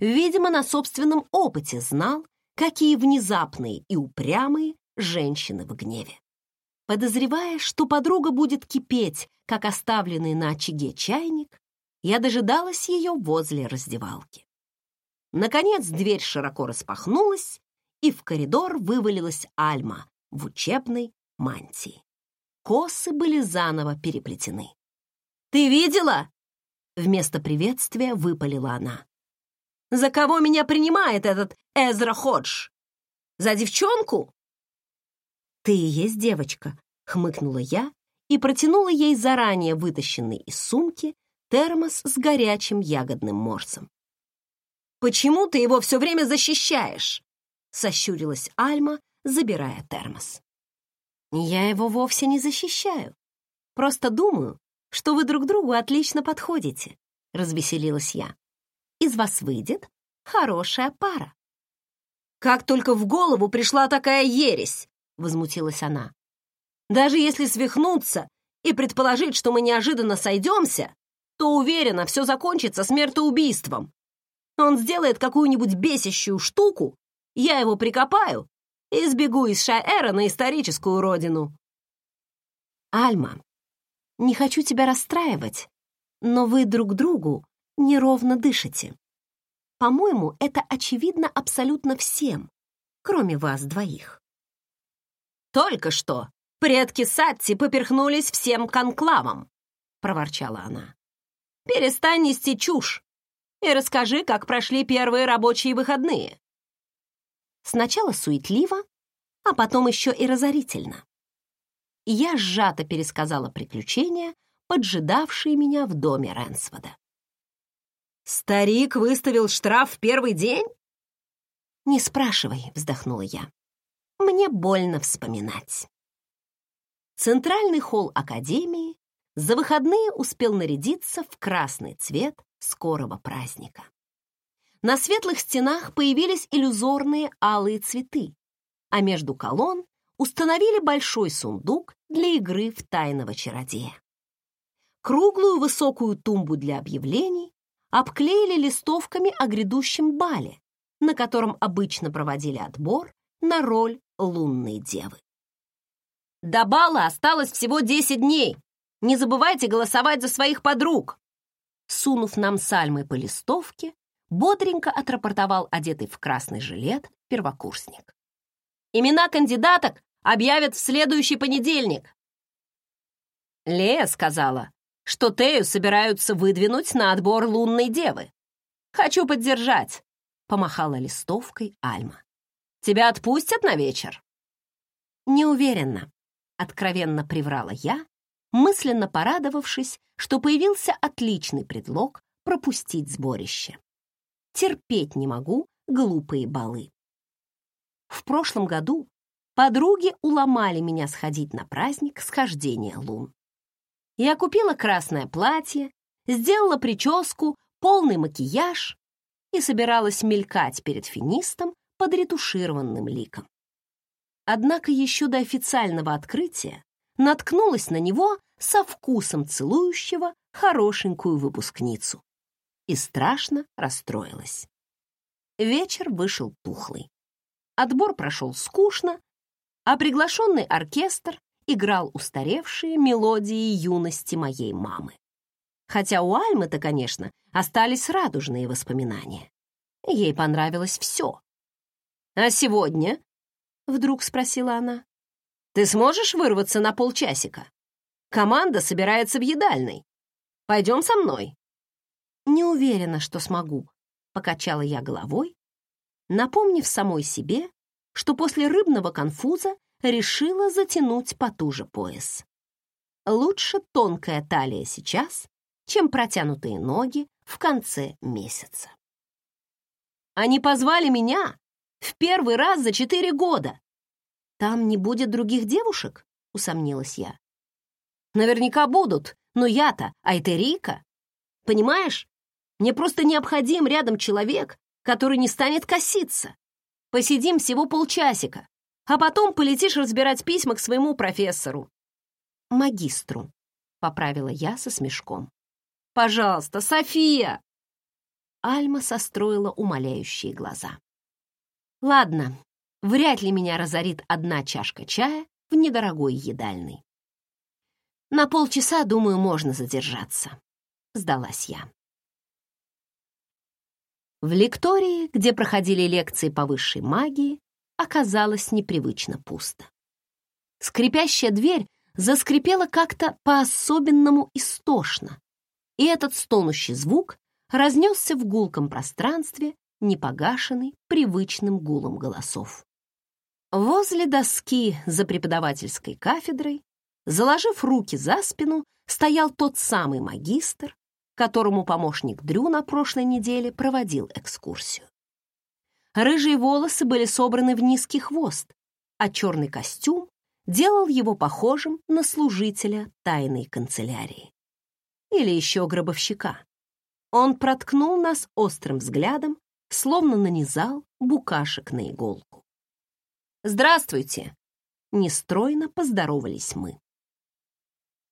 Видимо, на собственном опыте знал, какие внезапные и упрямые женщины в гневе. Подозревая, что подруга будет кипеть, как оставленный на очаге чайник, Я дожидалась ее возле раздевалки. Наконец дверь широко распахнулась, и в коридор вывалилась Альма в учебной мантии. Косы были заново переплетены. «Ты видела?» Вместо приветствия выпалила она. «За кого меня принимает этот Эзра Ходж? За девчонку?» «Ты и есть девочка», — хмыкнула я и протянула ей заранее вытащенный из сумки термос с горячим ягодным морсом. «Почему ты его все время защищаешь?» — сощурилась Альма, забирая термос. «Я его вовсе не защищаю. Просто думаю, что вы друг другу отлично подходите», — развеселилась я. «Из вас выйдет хорошая пара». «Как только в голову пришла такая ересь!» — возмутилась она. «Даже если свихнуться и предположить, что мы неожиданно сойдемся, то, уверена, все закончится смертоубийством. Он сделает какую-нибудь бесящую штуку, я его прикопаю и сбегу из Шаэра на историческую родину». «Альма, не хочу тебя расстраивать, но вы друг другу неровно дышите. По-моему, это очевидно абсолютно всем, кроме вас двоих. «Только что предки Сатти поперхнулись всем конклавом», — проворчала она. «Перестань нести чушь и расскажи, как прошли первые рабочие выходные». Сначала суетливо, а потом еще и разорительно я сжато пересказала приключения, поджидавшие меня в доме Ренсвода. «Старик выставил штраф в первый день?» «Не спрашивай», — вздохнула я. «Мне больно вспоминать». Центральный холл Академии за выходные успел нарядиться в красный цвет скорого праздника. На светлых стенах появились иллюзорные алые цветы, а между колонн установили большой сундук для игры в тайного чародея. Круглую высокую тумбу для объявлений обклеили листовками о грядущем бале, на котором обычно проводили отбор на роль лунной девы. До бала осталось всего 10 дней. Не забывайте голосовать за своих подруг. Сунув нам с Альмой по листовке, бодренько отрапортовал одетый в красный жилет первокурсник. Имена кандидаток объявят в следующий понедельник. Лея сказала, что Тею собираются выдвинуть на отбор лунной девы. Хочу поддержать, помахала листовкой Альма. Тебя отпустят на вечер? Не уверена, откровенно приврала я, мысленно порадовавшись, что появился отличный предлог пропустить сборище. Терпеть не могу глупые балы. В прошлом году подруги уломали меня сходить на праздник схождения лун. Я купила красное платье, сделала прическу, полный макияж и собиралась мелькать перед финистом под ретушированным ликом. Однако еще до официального открытия наткнулась на него со вкусом целующего хорошенькую выпускницу и страшно расстроилась. Вечер вышел тухлый. Отбор прошел скучно, а приглашенный оркестр играл устаревшие мелодии юности моей мамы. Хотя у Альмы-то, конечно, остались радужные воспоминания. Ей понравилось все. «А сегодня?» — вдруг спросила она. «Ты сможешь вырваться на полчасика? Команда собирается в едальной. Пойдем со мной». «Не уверена, что смогу», — покачала я головой, напомнив самой себе, что после рыбного конфуза решила затянуть потуже пояс. Лучше тонкая талия сейчас, чем протянутые ноги в конце месяца. Они позвали меня в первый раз за четыре года. Там не будет других девушек, усомнилась я. Наверняка будут, но я-то Айтерика. Понимаешь, мне просто необходим рядом человек, который не станет коситься. Посидим всего полчасика, а потом полетишь разбирать письма к своему профессору». «Магистру», — поправила я со смешком. «Пожалуйста, София!» Альма состроила умоляющие глаза. «Ладно, вряд ли меня разорит одна чашка чая в недорогой едальной. На полчаса, думаю, можно задержаться. сдалась я. В лектории, где проходили лекции по высшей магии, оказалось непривычно пусто. Скрипящая дверь заскрипела как-то по-особенному истошно, и этот стонущий звук разнесся в гулком пространстве, непогашенный привычным гулом голосов. Возле доски за преподавательской кафедрой, заложив руки за спину, стоял тот самый магистр, которому помощник Дрю на прошлой неделе проводил экскурсию. Рыжие волосы были собраны в низкий хвост, а черный костюм делал его похожим на служителя тайной канцелярии. Или еще гробовщика. Он проткнул нас острым взглядом, словно нанизал букашек на иголку. «Здравствуйте!» — нестройно поздоровались мы.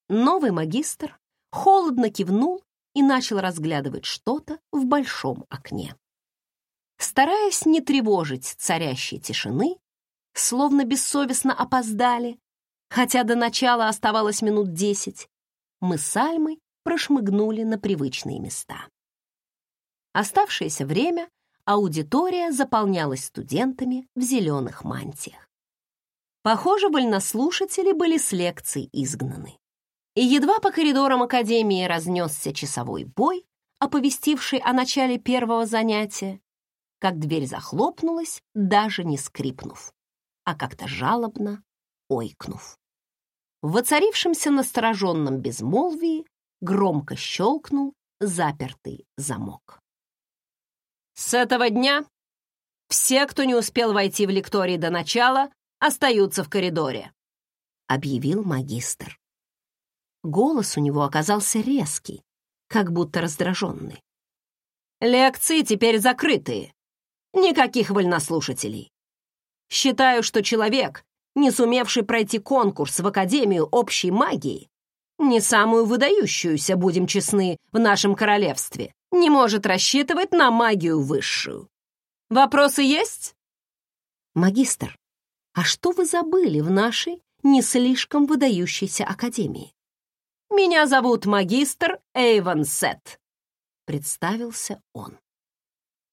Новый магистр холодно кивнул и начал разглядывать что-то в большом окне. Стараясь не тревожить царящей тишины, словно бессовестно опоздали, хотя до начала оставалось минут десять, мы с Альмой прошмыгнули на привычные места. Оставшееся время аудитория заполнялась студентами в зеленых мантиях. Похоже, вольнослушатели были с лекций изгнаны. И едва по коридорам Академии разнесся часовой бой, оповестивший о начале первого занятия, как дверь захлопнулась, даже не скрипнув, а как-то жалобно ойкнув. В воцарившемся настороженном безмолвии громко щелкнул запертый замок. «С этого дня все, кто не успел войти в лекторий до начала, остаются в коридоре», — объявил магистр. Голос у него оказался резкий, как будто раздраженный. «Лекции теперь закрытые. Никаких вольнослушателей. Считаю, что человек, не сумевший пройти конкурс в Академию общей магии, не самую выдающуюся, будем честны, в нашем королевстве, не может рассчитывать на магию высшую. Вопросы есть? Магистр, а что вы забыли в нашей не слишком выдающейся академии? Меня зовут магистр Эйвен Сет», — представился он.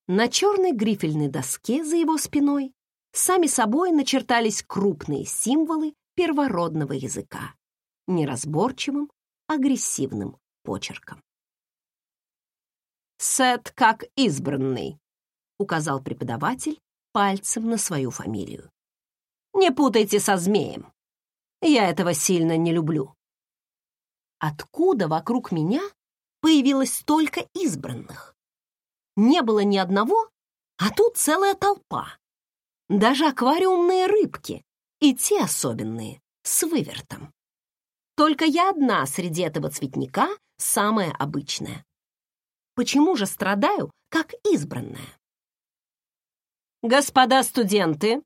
На черной грифельной доске за его спиной сами собой начертались крупные символы первородного языка, неразборчивым, агрессивным почерком. «Сет как избранный», — указал преподаватель пальцем на свою фамилию. «Не путайте со змеем. Я этого сильно не люблю». Откуда вокруг меня появилось столько избранных? Не было ни одного, а тут целая толпа. Даже аквариумные рыбки, и те особенные, с вывертом. Только я одна среди этого цветника самая обычная. Почему же страдаю, как избранная? Господа студенты,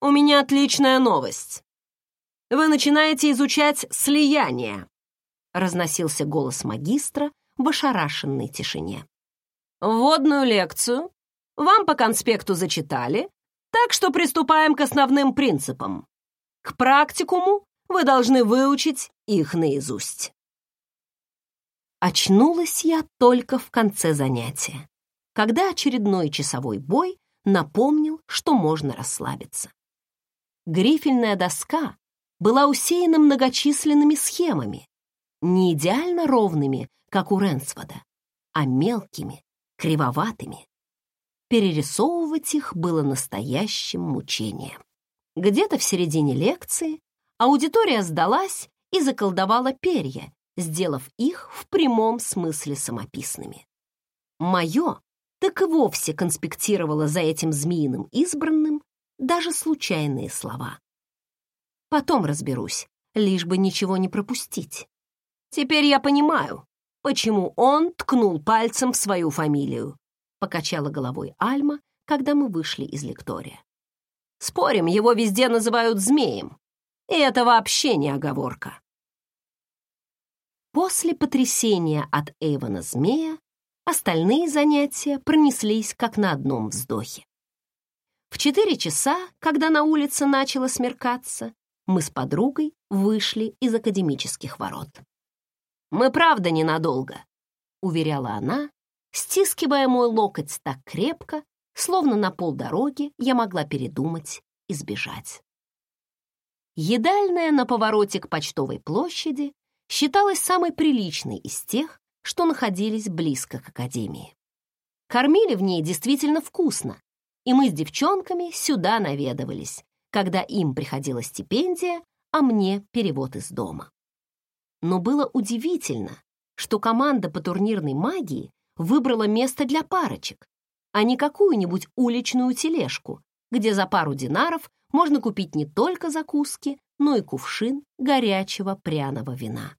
у меня отличная новость. Вы начинаете изучать слияние, разносился голос магистра в ошарашенной тишине. «Вводную лекцию вам по конспекту зачитали, так что приступаем к основным принципам. К практикуму вы должны выучить их наизусть». Очнулась я только в конце занятия, когда очередной часовой бой напомнил, что можно расслабиться. Грифельная доска была усеяна многочисленными схемами, не идеально ровными, как у Ренсвода, а мелкими, кривоватыми. Перерисовывать их было настоящим мучением. Где-то в середине лекции аудитория сдалась и заколдовала перья, сделав их в прямом смысле самописными. Мое так и вовсе конспектировало за этим змеиным избранным даже случайные слова. Потом разберусь, лишь бы ничего не пропустить. Теперь я понимаю, почему он ткнул пальцем в свою фамилию, покачала головой Альма, когда мы вышли из лектория. Спорим, его везде называют змеем. И это вообще не оговорка. После потрясения от Эйвона змея остальные занятия пронеслись как на одном вздохе. В четыре часа, когда на улице начало смеркаться, мы с подругой вышли из академических ворот. Мы правда ненадолго. уверяла она, стискивая мой локоть так крепко, словно на полдороги я могла передумать и сбежать. Едальная на повороте к почтовой площади считалась самой приличной из тех, что находились близко к академии. Кормили в ней действительно вкусно, и мы с девчонками сюда наведывались, когда им приходила стипендия, а мне перевод из дома. Но было удивительно, что команда по турнирной магии выбрала место для парочек, а не какую-нибудь уличную тележку, где за пару динаров можно купить не только закуски, но и кувшин горячего пряного вина.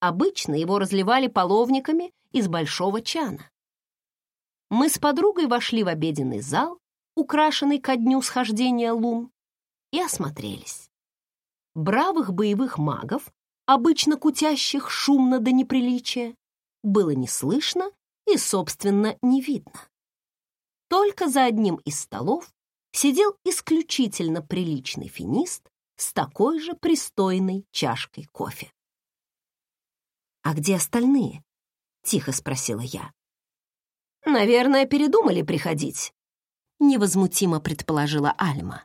Обычно его разливали половниками из большого чана. Мы с подругой вошли в обеденный зал, украшенный ко дню схождения лун, и осмотрелись. Бравых боевых магов, обычно кутящих шумно до неприличия, было не слышно и, собственно, не видно. Только за одним из столов сидел исключительно приличный финист с такой же пристойной чашкой кофе. «А где остальные?» — тихо спросила я. «Наверное, передумали приходить», — невозмутимо предположила Альма,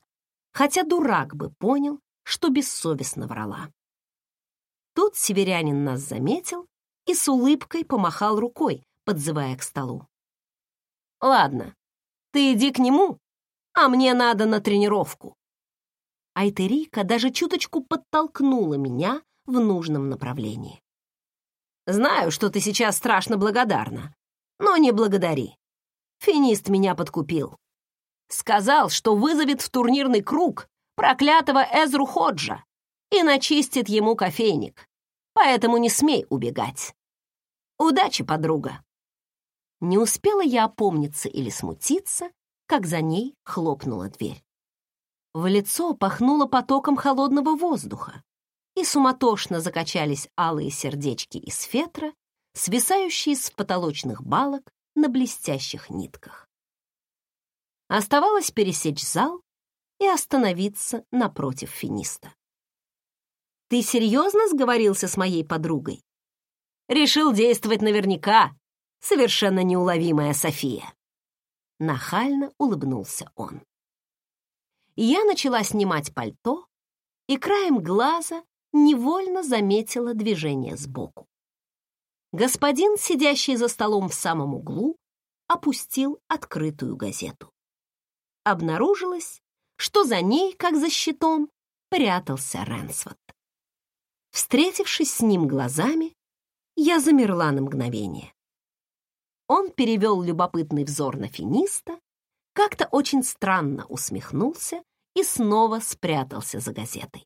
хотя дурак бы понял, что бессовестно врала. Тут северянин нас заметил и с улыбкой помахал рукой, подзывая к столу. «Ладно, ты иди к нему, а мне надо на тренировку». Айтерика даже чуточку подтолкнула меня в нужном направлении. «Знаю, что ты сейчас страшно благодарна, но не благодари. Финист меня подкупил. Сказал, что вызовет в турнирный круг проклятого Эзру Ходжа и начистит ему кофейник, поэтому не смей убегать. Удачи, подруга!» Не успела я опомниться или смутиться, как за ней хлопнула дверь. В лицо пахнуло потоком холодного воздуха, и суматошно закачались алые сердечки из фетра, свисающие с потолочных балок на блестящих нитках. Оставалось пересечь зал и остановиться напротив финиста. «Ты серьезно сговорился с моей подругой?» «Решил действовать наверняка», совершенно неуловимая София. Нахально улыбнулся он. Я начала снимать пальто и краем глаза невольно заметила движение сбоку. Господин, сидящий за столом в самом углу, опустил открытую газету. Обнаружилось, что за ней, как за щитом, прятался Ренсвот. Встретившись с ним глазами, я замерла на мгновение. Он перевел любопытный взор на финиста, как-то очень странно усмехнулся и снова спрятался за газетой.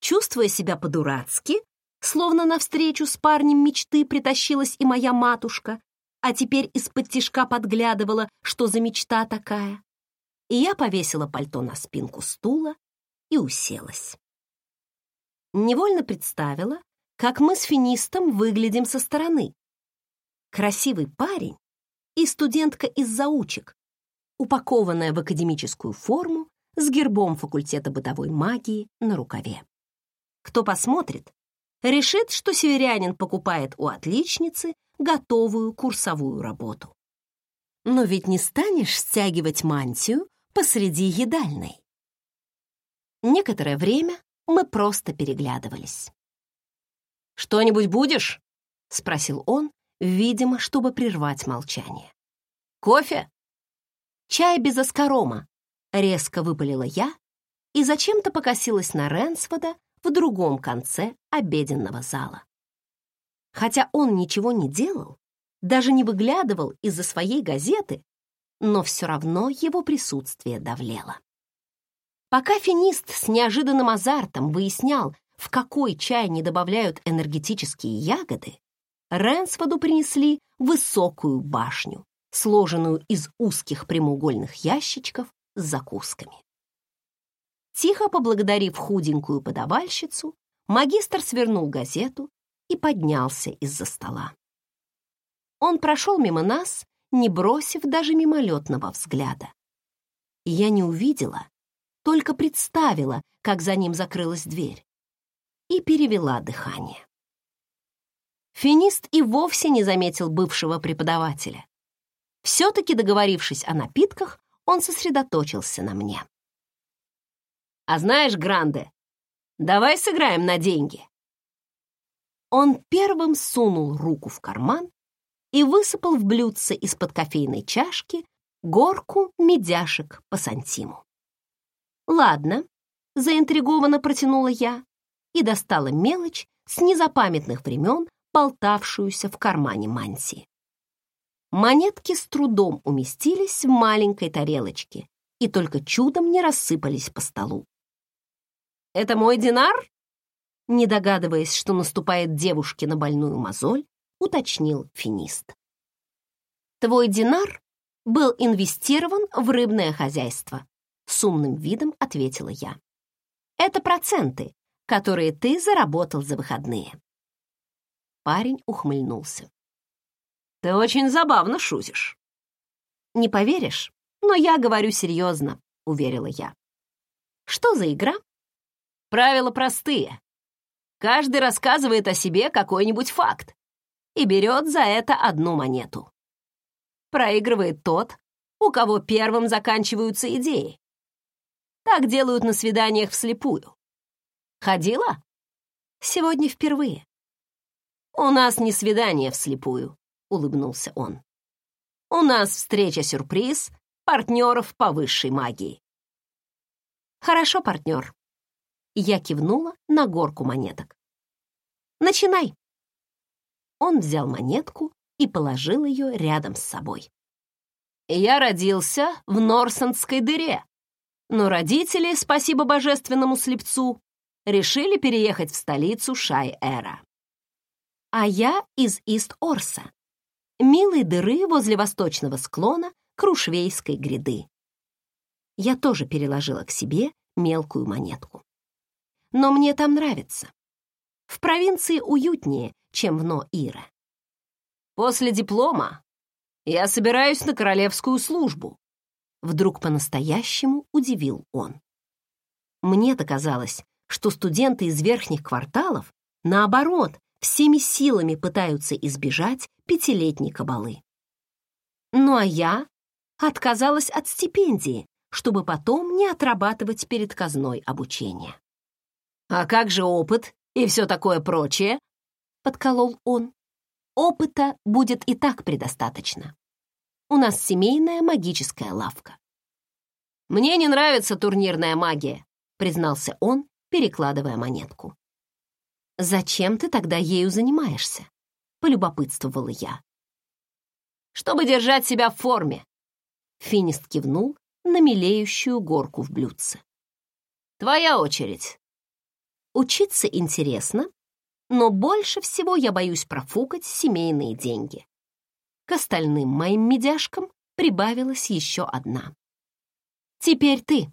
Чувствуя себя по-дурацки, словно навстречу с парнем мечты притащилась и моя матушка, а теперь из-под тишка подглядывала, что за мечта такая, и я повесила пальто на спинку стула и уселась. Невольно представила, как мы с финистом выглядим со стороны, красивый парень и студентка из заучек, упакованная в академическую форму с гербом факультета бытовой магии на рукаве. Кто посмотрит, решит, что северянин покупает у отличницы готовую курсовую работу. Но ведь не станешь стягивать мантию посреди едальной. Некоторое время мы просто переглядывались. «Что-нибудь будешь?» — спросил он, видимо, чтобы прервать молчание. «Кофе?» «Чай без аскарома», — резко выпалила я и зачем-то покосилась на Ренсфода в другом конце обеденного зала. Хотя он ничего не делал, даже не выглядывал из-за своей газеты, но все равно его присутствие давлело. Пока финист с неожиданным азартом выяснял, в какой чай не добавляют энергетические ягоды, Рэнсфоду принесли высокую башню, сложенную из узких прямоугольных ящичков с закусками. Тихо поблагодарив худенькую подавальщицу, магистр свернул газету и поднялся из-за стола. Он прошел мимо нас, не бросив даже мимолетного взгляда. я не увидела, только представила, как за ним закрылась дверь, и перевела дыхание. Финист и вовсе не заметил бывшего преподавателя. Все-таки договорившись о напитках, он сосредоточился на мне. «А знаешь, Гранде, давай сыграем на деньги». Он первым сунул руку в карман и высыпал в блюдце из-под кофейной чашки горку медяшек по сантиму. «Ладно», — заинтригованно протянула я и достала мелочь с незапамятных времен, болтавшуюся в кармане мантии. Монетки с трудом уместились в маленькой тарелочке и только чудом не рассыпались по столу. «Это мой динар?» Не догадываясь, что наступает девушке на больную мозоль, уточнил финист. «Твой динар был инвестирован в рыбное хозяйство», с умным видом ответила я. «Это проценты, которые ты заработал за выходные». Парень ухмыльнулся. «Ты очень забавно шутишь». «Не поверишь, но я говорю серьезно», — уверила я. «Что за игра?» «Правила простые. Каждый рассказывает о себе какой-нибудь факт и берет за это одну монету. Проигрывает тот, у кого первым заканчиваются идеи. Так делают на свиданиях вслепую. Ходила? Сегодня впервые. У нас не свидание вслепую, улыбнулся он. У нас встреча-сюрприз партнеров по высшей магии. Хорошо, партнер. Я кивнула на горку монеток. Начинай. Он взял монетку и положил ее рядом с собой. Я родился в Норсонской дыре, но родители, спасибо божественному слепцу, решили переехать в столицу Шай-Эра. А я из Ист-Орса, милой дыры возле восточного склона Крушвейской гряды. Я тоже переложила к себе мелкую монетку. Но мне там нравится. В провинции уютнее, чем в Но-Ира. После диплома я собираюсь на королевскую службу, Вдруг по-настоящему удивил он. Мне-то казалось, что студенты из верхних кварталов, наоборот, всеми силами пытаются избежать пятилетней кабалы. Ну а я отказалась от стипендии, чтобы потом не отрабатывать перед казной обучение. «А как же опыт и все такое прочее?» — подколол он. «Опыта будет и так предостаточно. У нас семейная магическая лавка. «Мне не нравится турнирная магия», — признался он, перекладывая монетку. «Зачем ты тогда ею занимаешься?» — полюбопытствовала я. «Чтобы держать себя в форме», — Финист кивнул на мелеющую горку в блюдце. «Твоя очередь». «Учиться интересно, но больше всего я боюсь профукать семейные деньги. К остальным моим медяшкам прибавилась еще одна. «Теперь ты».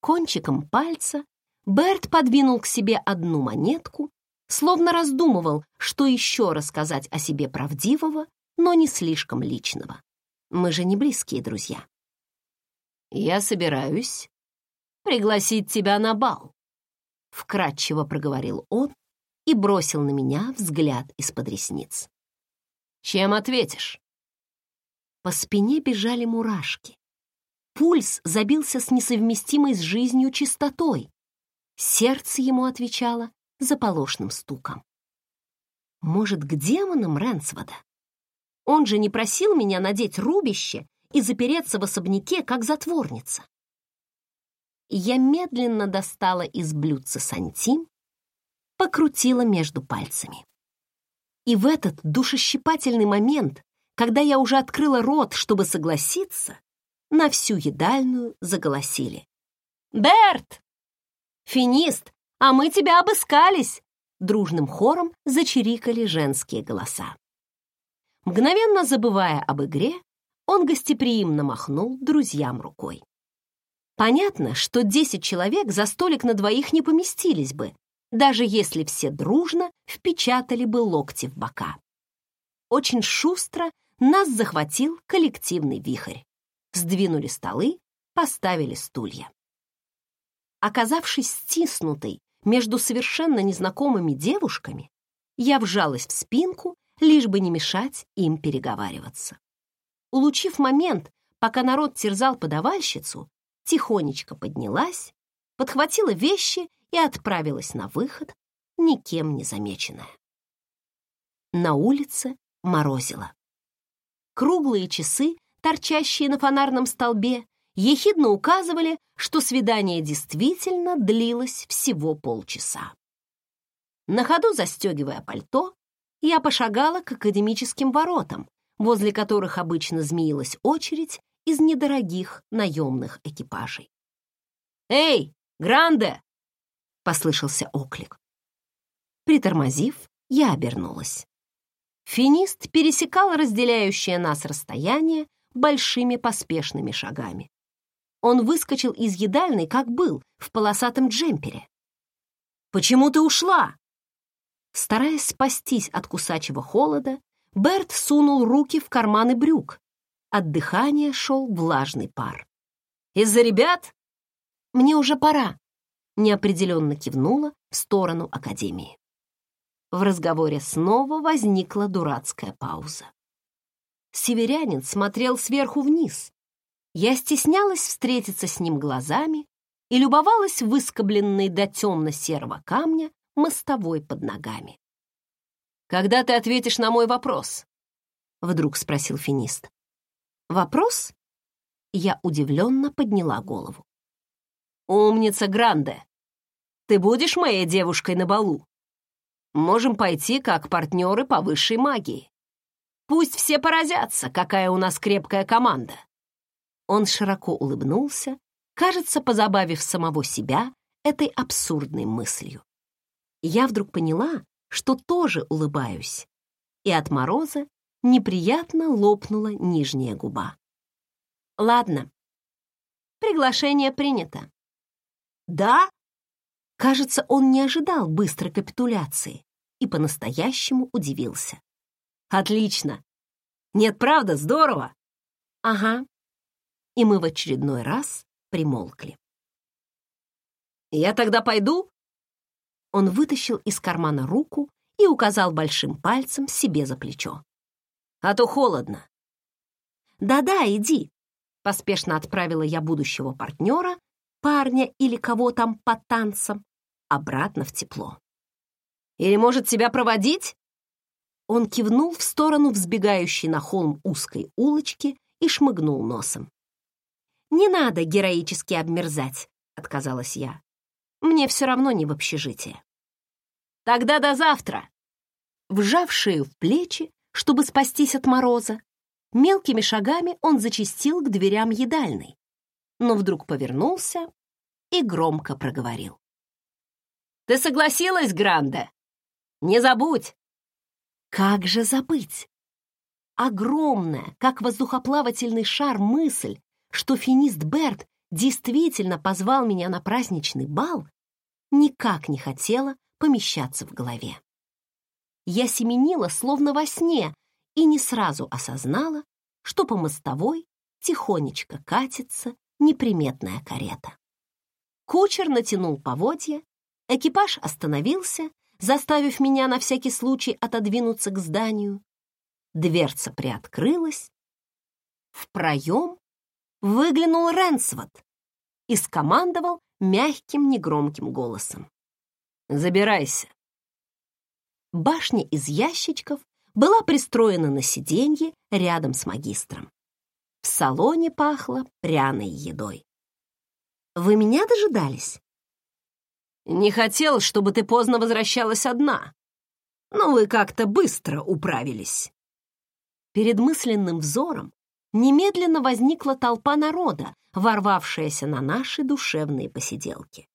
Кончиком пальца Берт подвинул к себе одну монетку, словно раздумывал, что еще рассказать о себе правдивого, но не слишком личного. Мы же не близкие друзья. «Я собираюсь пригласить тебя на бал», — вкратчиво проговорил он и бросил на меня взгляд из-под ресниц. Чем ответишь?» По спине бежали мурашки. Пульс забился с несовместимой с жизнью чистотой. Сердце ему отвечало заполошным стуком. Может, к демонам Ренсвода? Он же не просил меня надеть рубище и запереться в особняке, как затворница. Я медленно достала из блюдца сантим, покрутила между пальцами. И в этот душещипательный момент, когда я уже открыла рот, чтобы согласиться, на всю едальную заголосили. «Берт! Финист, а мы тебя обыскались!» Дружным хором зачирикали женские голоса. Мгновенно забывая об игре, он гостеприимно махнул друзьям рукой. Понятно, что десять человек за столик на двоих не поместились бы, даже если все дружно впечатали бы локти в бока. Очень шустро нас захватил коллективный вихрь. Сдвинули столы, поставили стулья. Оказавшись стиснутой между совершенно незнакомыми девушками, Я вжалась в спинку, лишь бы не мешать им переговариваться. Улучив момент, пока народ терзал подавальщицу, тихонечко поднялась, подхватила вещи и отправилась на выход, никем не замеченная. На улице морозило. Круглые часы, торчащие на фонарном столбе, ехидно указывали, что свидание действительно длилось всего полчаса. На ходу застегивая пальто, я пошагала к академическим воротам, возле которых обычно змеилась очередь из недорогих наемных экипажей. «Эй, Гранде!» — послышался оклик. Притормозив, я обернулась. Финист пересекал разделяющее нас расстояние большими поспешными шагами. Он выскочил из едальной, как был, в полосатом джемпере. «Почему ты ушла?» Стараясь спастись от кусачего холода, Берт сунул руки в карманы брюк. От дыхания шел влажный пар. «Из-за ребят?» «Мне уже пора», — неопределенно кивнула в сторону Академии. В разговоре снова возникла дурацкая пауза. Северянин смотрел сверху вниз. Я стеснялась встретиться с ним глазами и любовалась выскобленной до темно-серого камня мостовой под ногами. «Когда ты ответишь на мой вопрос?» — вдруг спросил финист. «Вопрос?» Я удивленно подняла голову. «Умница Гранде! Ты будешь моей девушкой на балу?» Можем пойти как партнеры по высшей магии. Пусть все поразятся, какая у нас крепкая команда». Он широко улыбнулся, кажется, позабавив самого себя этой абсурдной мыслью. Я вдруг поняла, что тоже улыбаюсь, и от мороза неприятно лопнула нижняя губа. «Ладно, приглашение принято». «Да?» Кажется, он не ожидал быстрой капитуляции и по-настоящему удивился. «Отлично! Нет, правда, здорово!» «Ага». И мы в очередной раз примолкли. «Я тогда пойду?» Он вытащил из кармана руку и указал большим пальцем себе за плечо. «А то холодно». «Да-да, иди», — поспешно отправила я будущего партнера, парня или кого там по танцам, обратно в тепло. Или, может, тебя проводить?» Он кивнул в сторону взбегающей на холм узкой улочки и шмыгнул носом. «Не надо героически обмерзать», — отказалась я. «Мне все равно не в общежитие». «Тогда до завтра!» Вжав шею в плечи, чтобы спастись от мороза, мелкими шагами он зачастил к дверям едальной, но вдруг повернулся и громко проговорил. «Ты согласилась, Гранде?» Не забудь!» Как же забыть? Огромная, как воздухоплавательный шар, мысль, что финист Берт действительно позвал меня на праздничный бал, никак не хотела помещаться в голове. Я семенила, словно во сне, и не сразу осознала, что по мостовой тихонечко катится неприметная карета. Кучер натянул поводья, экипаж остановился, заставив меня на всякий случай отодвинуться к зданию. Дверца приоткрылась. В проем выглянул Ренсвот и скомандовал мягким негромким голосом. «Забирайся». Башня из ящичков была пристроена на сиденье рядом с магистром. В салоне пахло пряной едой. «Вы меня дожидались?» Не хотел, чтобы ты поздно возвращалась одна. Но вы как-то быстро управились. Перед мысленным взором немедленно возникла толпа народа, ворвавшаяся на наши душевные посиделки.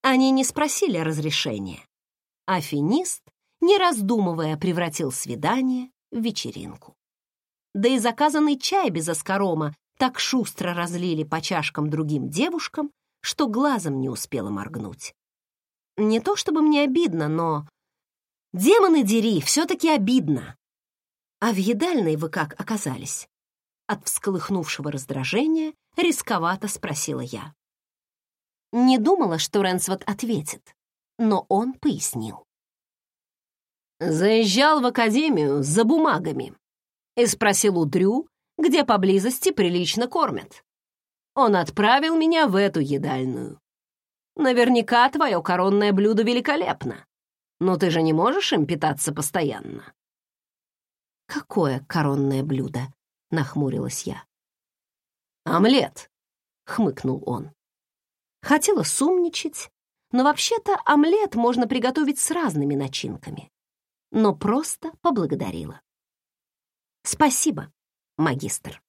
Они не спросили разрешения. Афинист, не раздумывая, превратил свидание в вечеринку. Да и заказанный чай без аскарома так шустро разлили по чашкам другим девушкам, что глазом не успела моргнуть. Не то чтобы мне обидно, но... Демоны дери, все-таки обидно. А в едальной вы как оказались? От всколыхнувшего раздражения рисковато спросила я. Не думала, что Ренсвот ответит, но он пояснил. Заезжал в академию за бумагами и спросил у Дрю, где поблизости прилично кормят. Он отправил меня в эту едальную. Наверняка твое коронное блюдо великолепно, но ты же не можешь им питаться постоянно. «Какое коронное блюдо?» — нахмурилась я. «Омлет», — хмыкнул он. Хотела сумничать, но вообще-то омлет можно приготовить с разными начинками. Но просто поблагодарила. «Спасибо, магистр».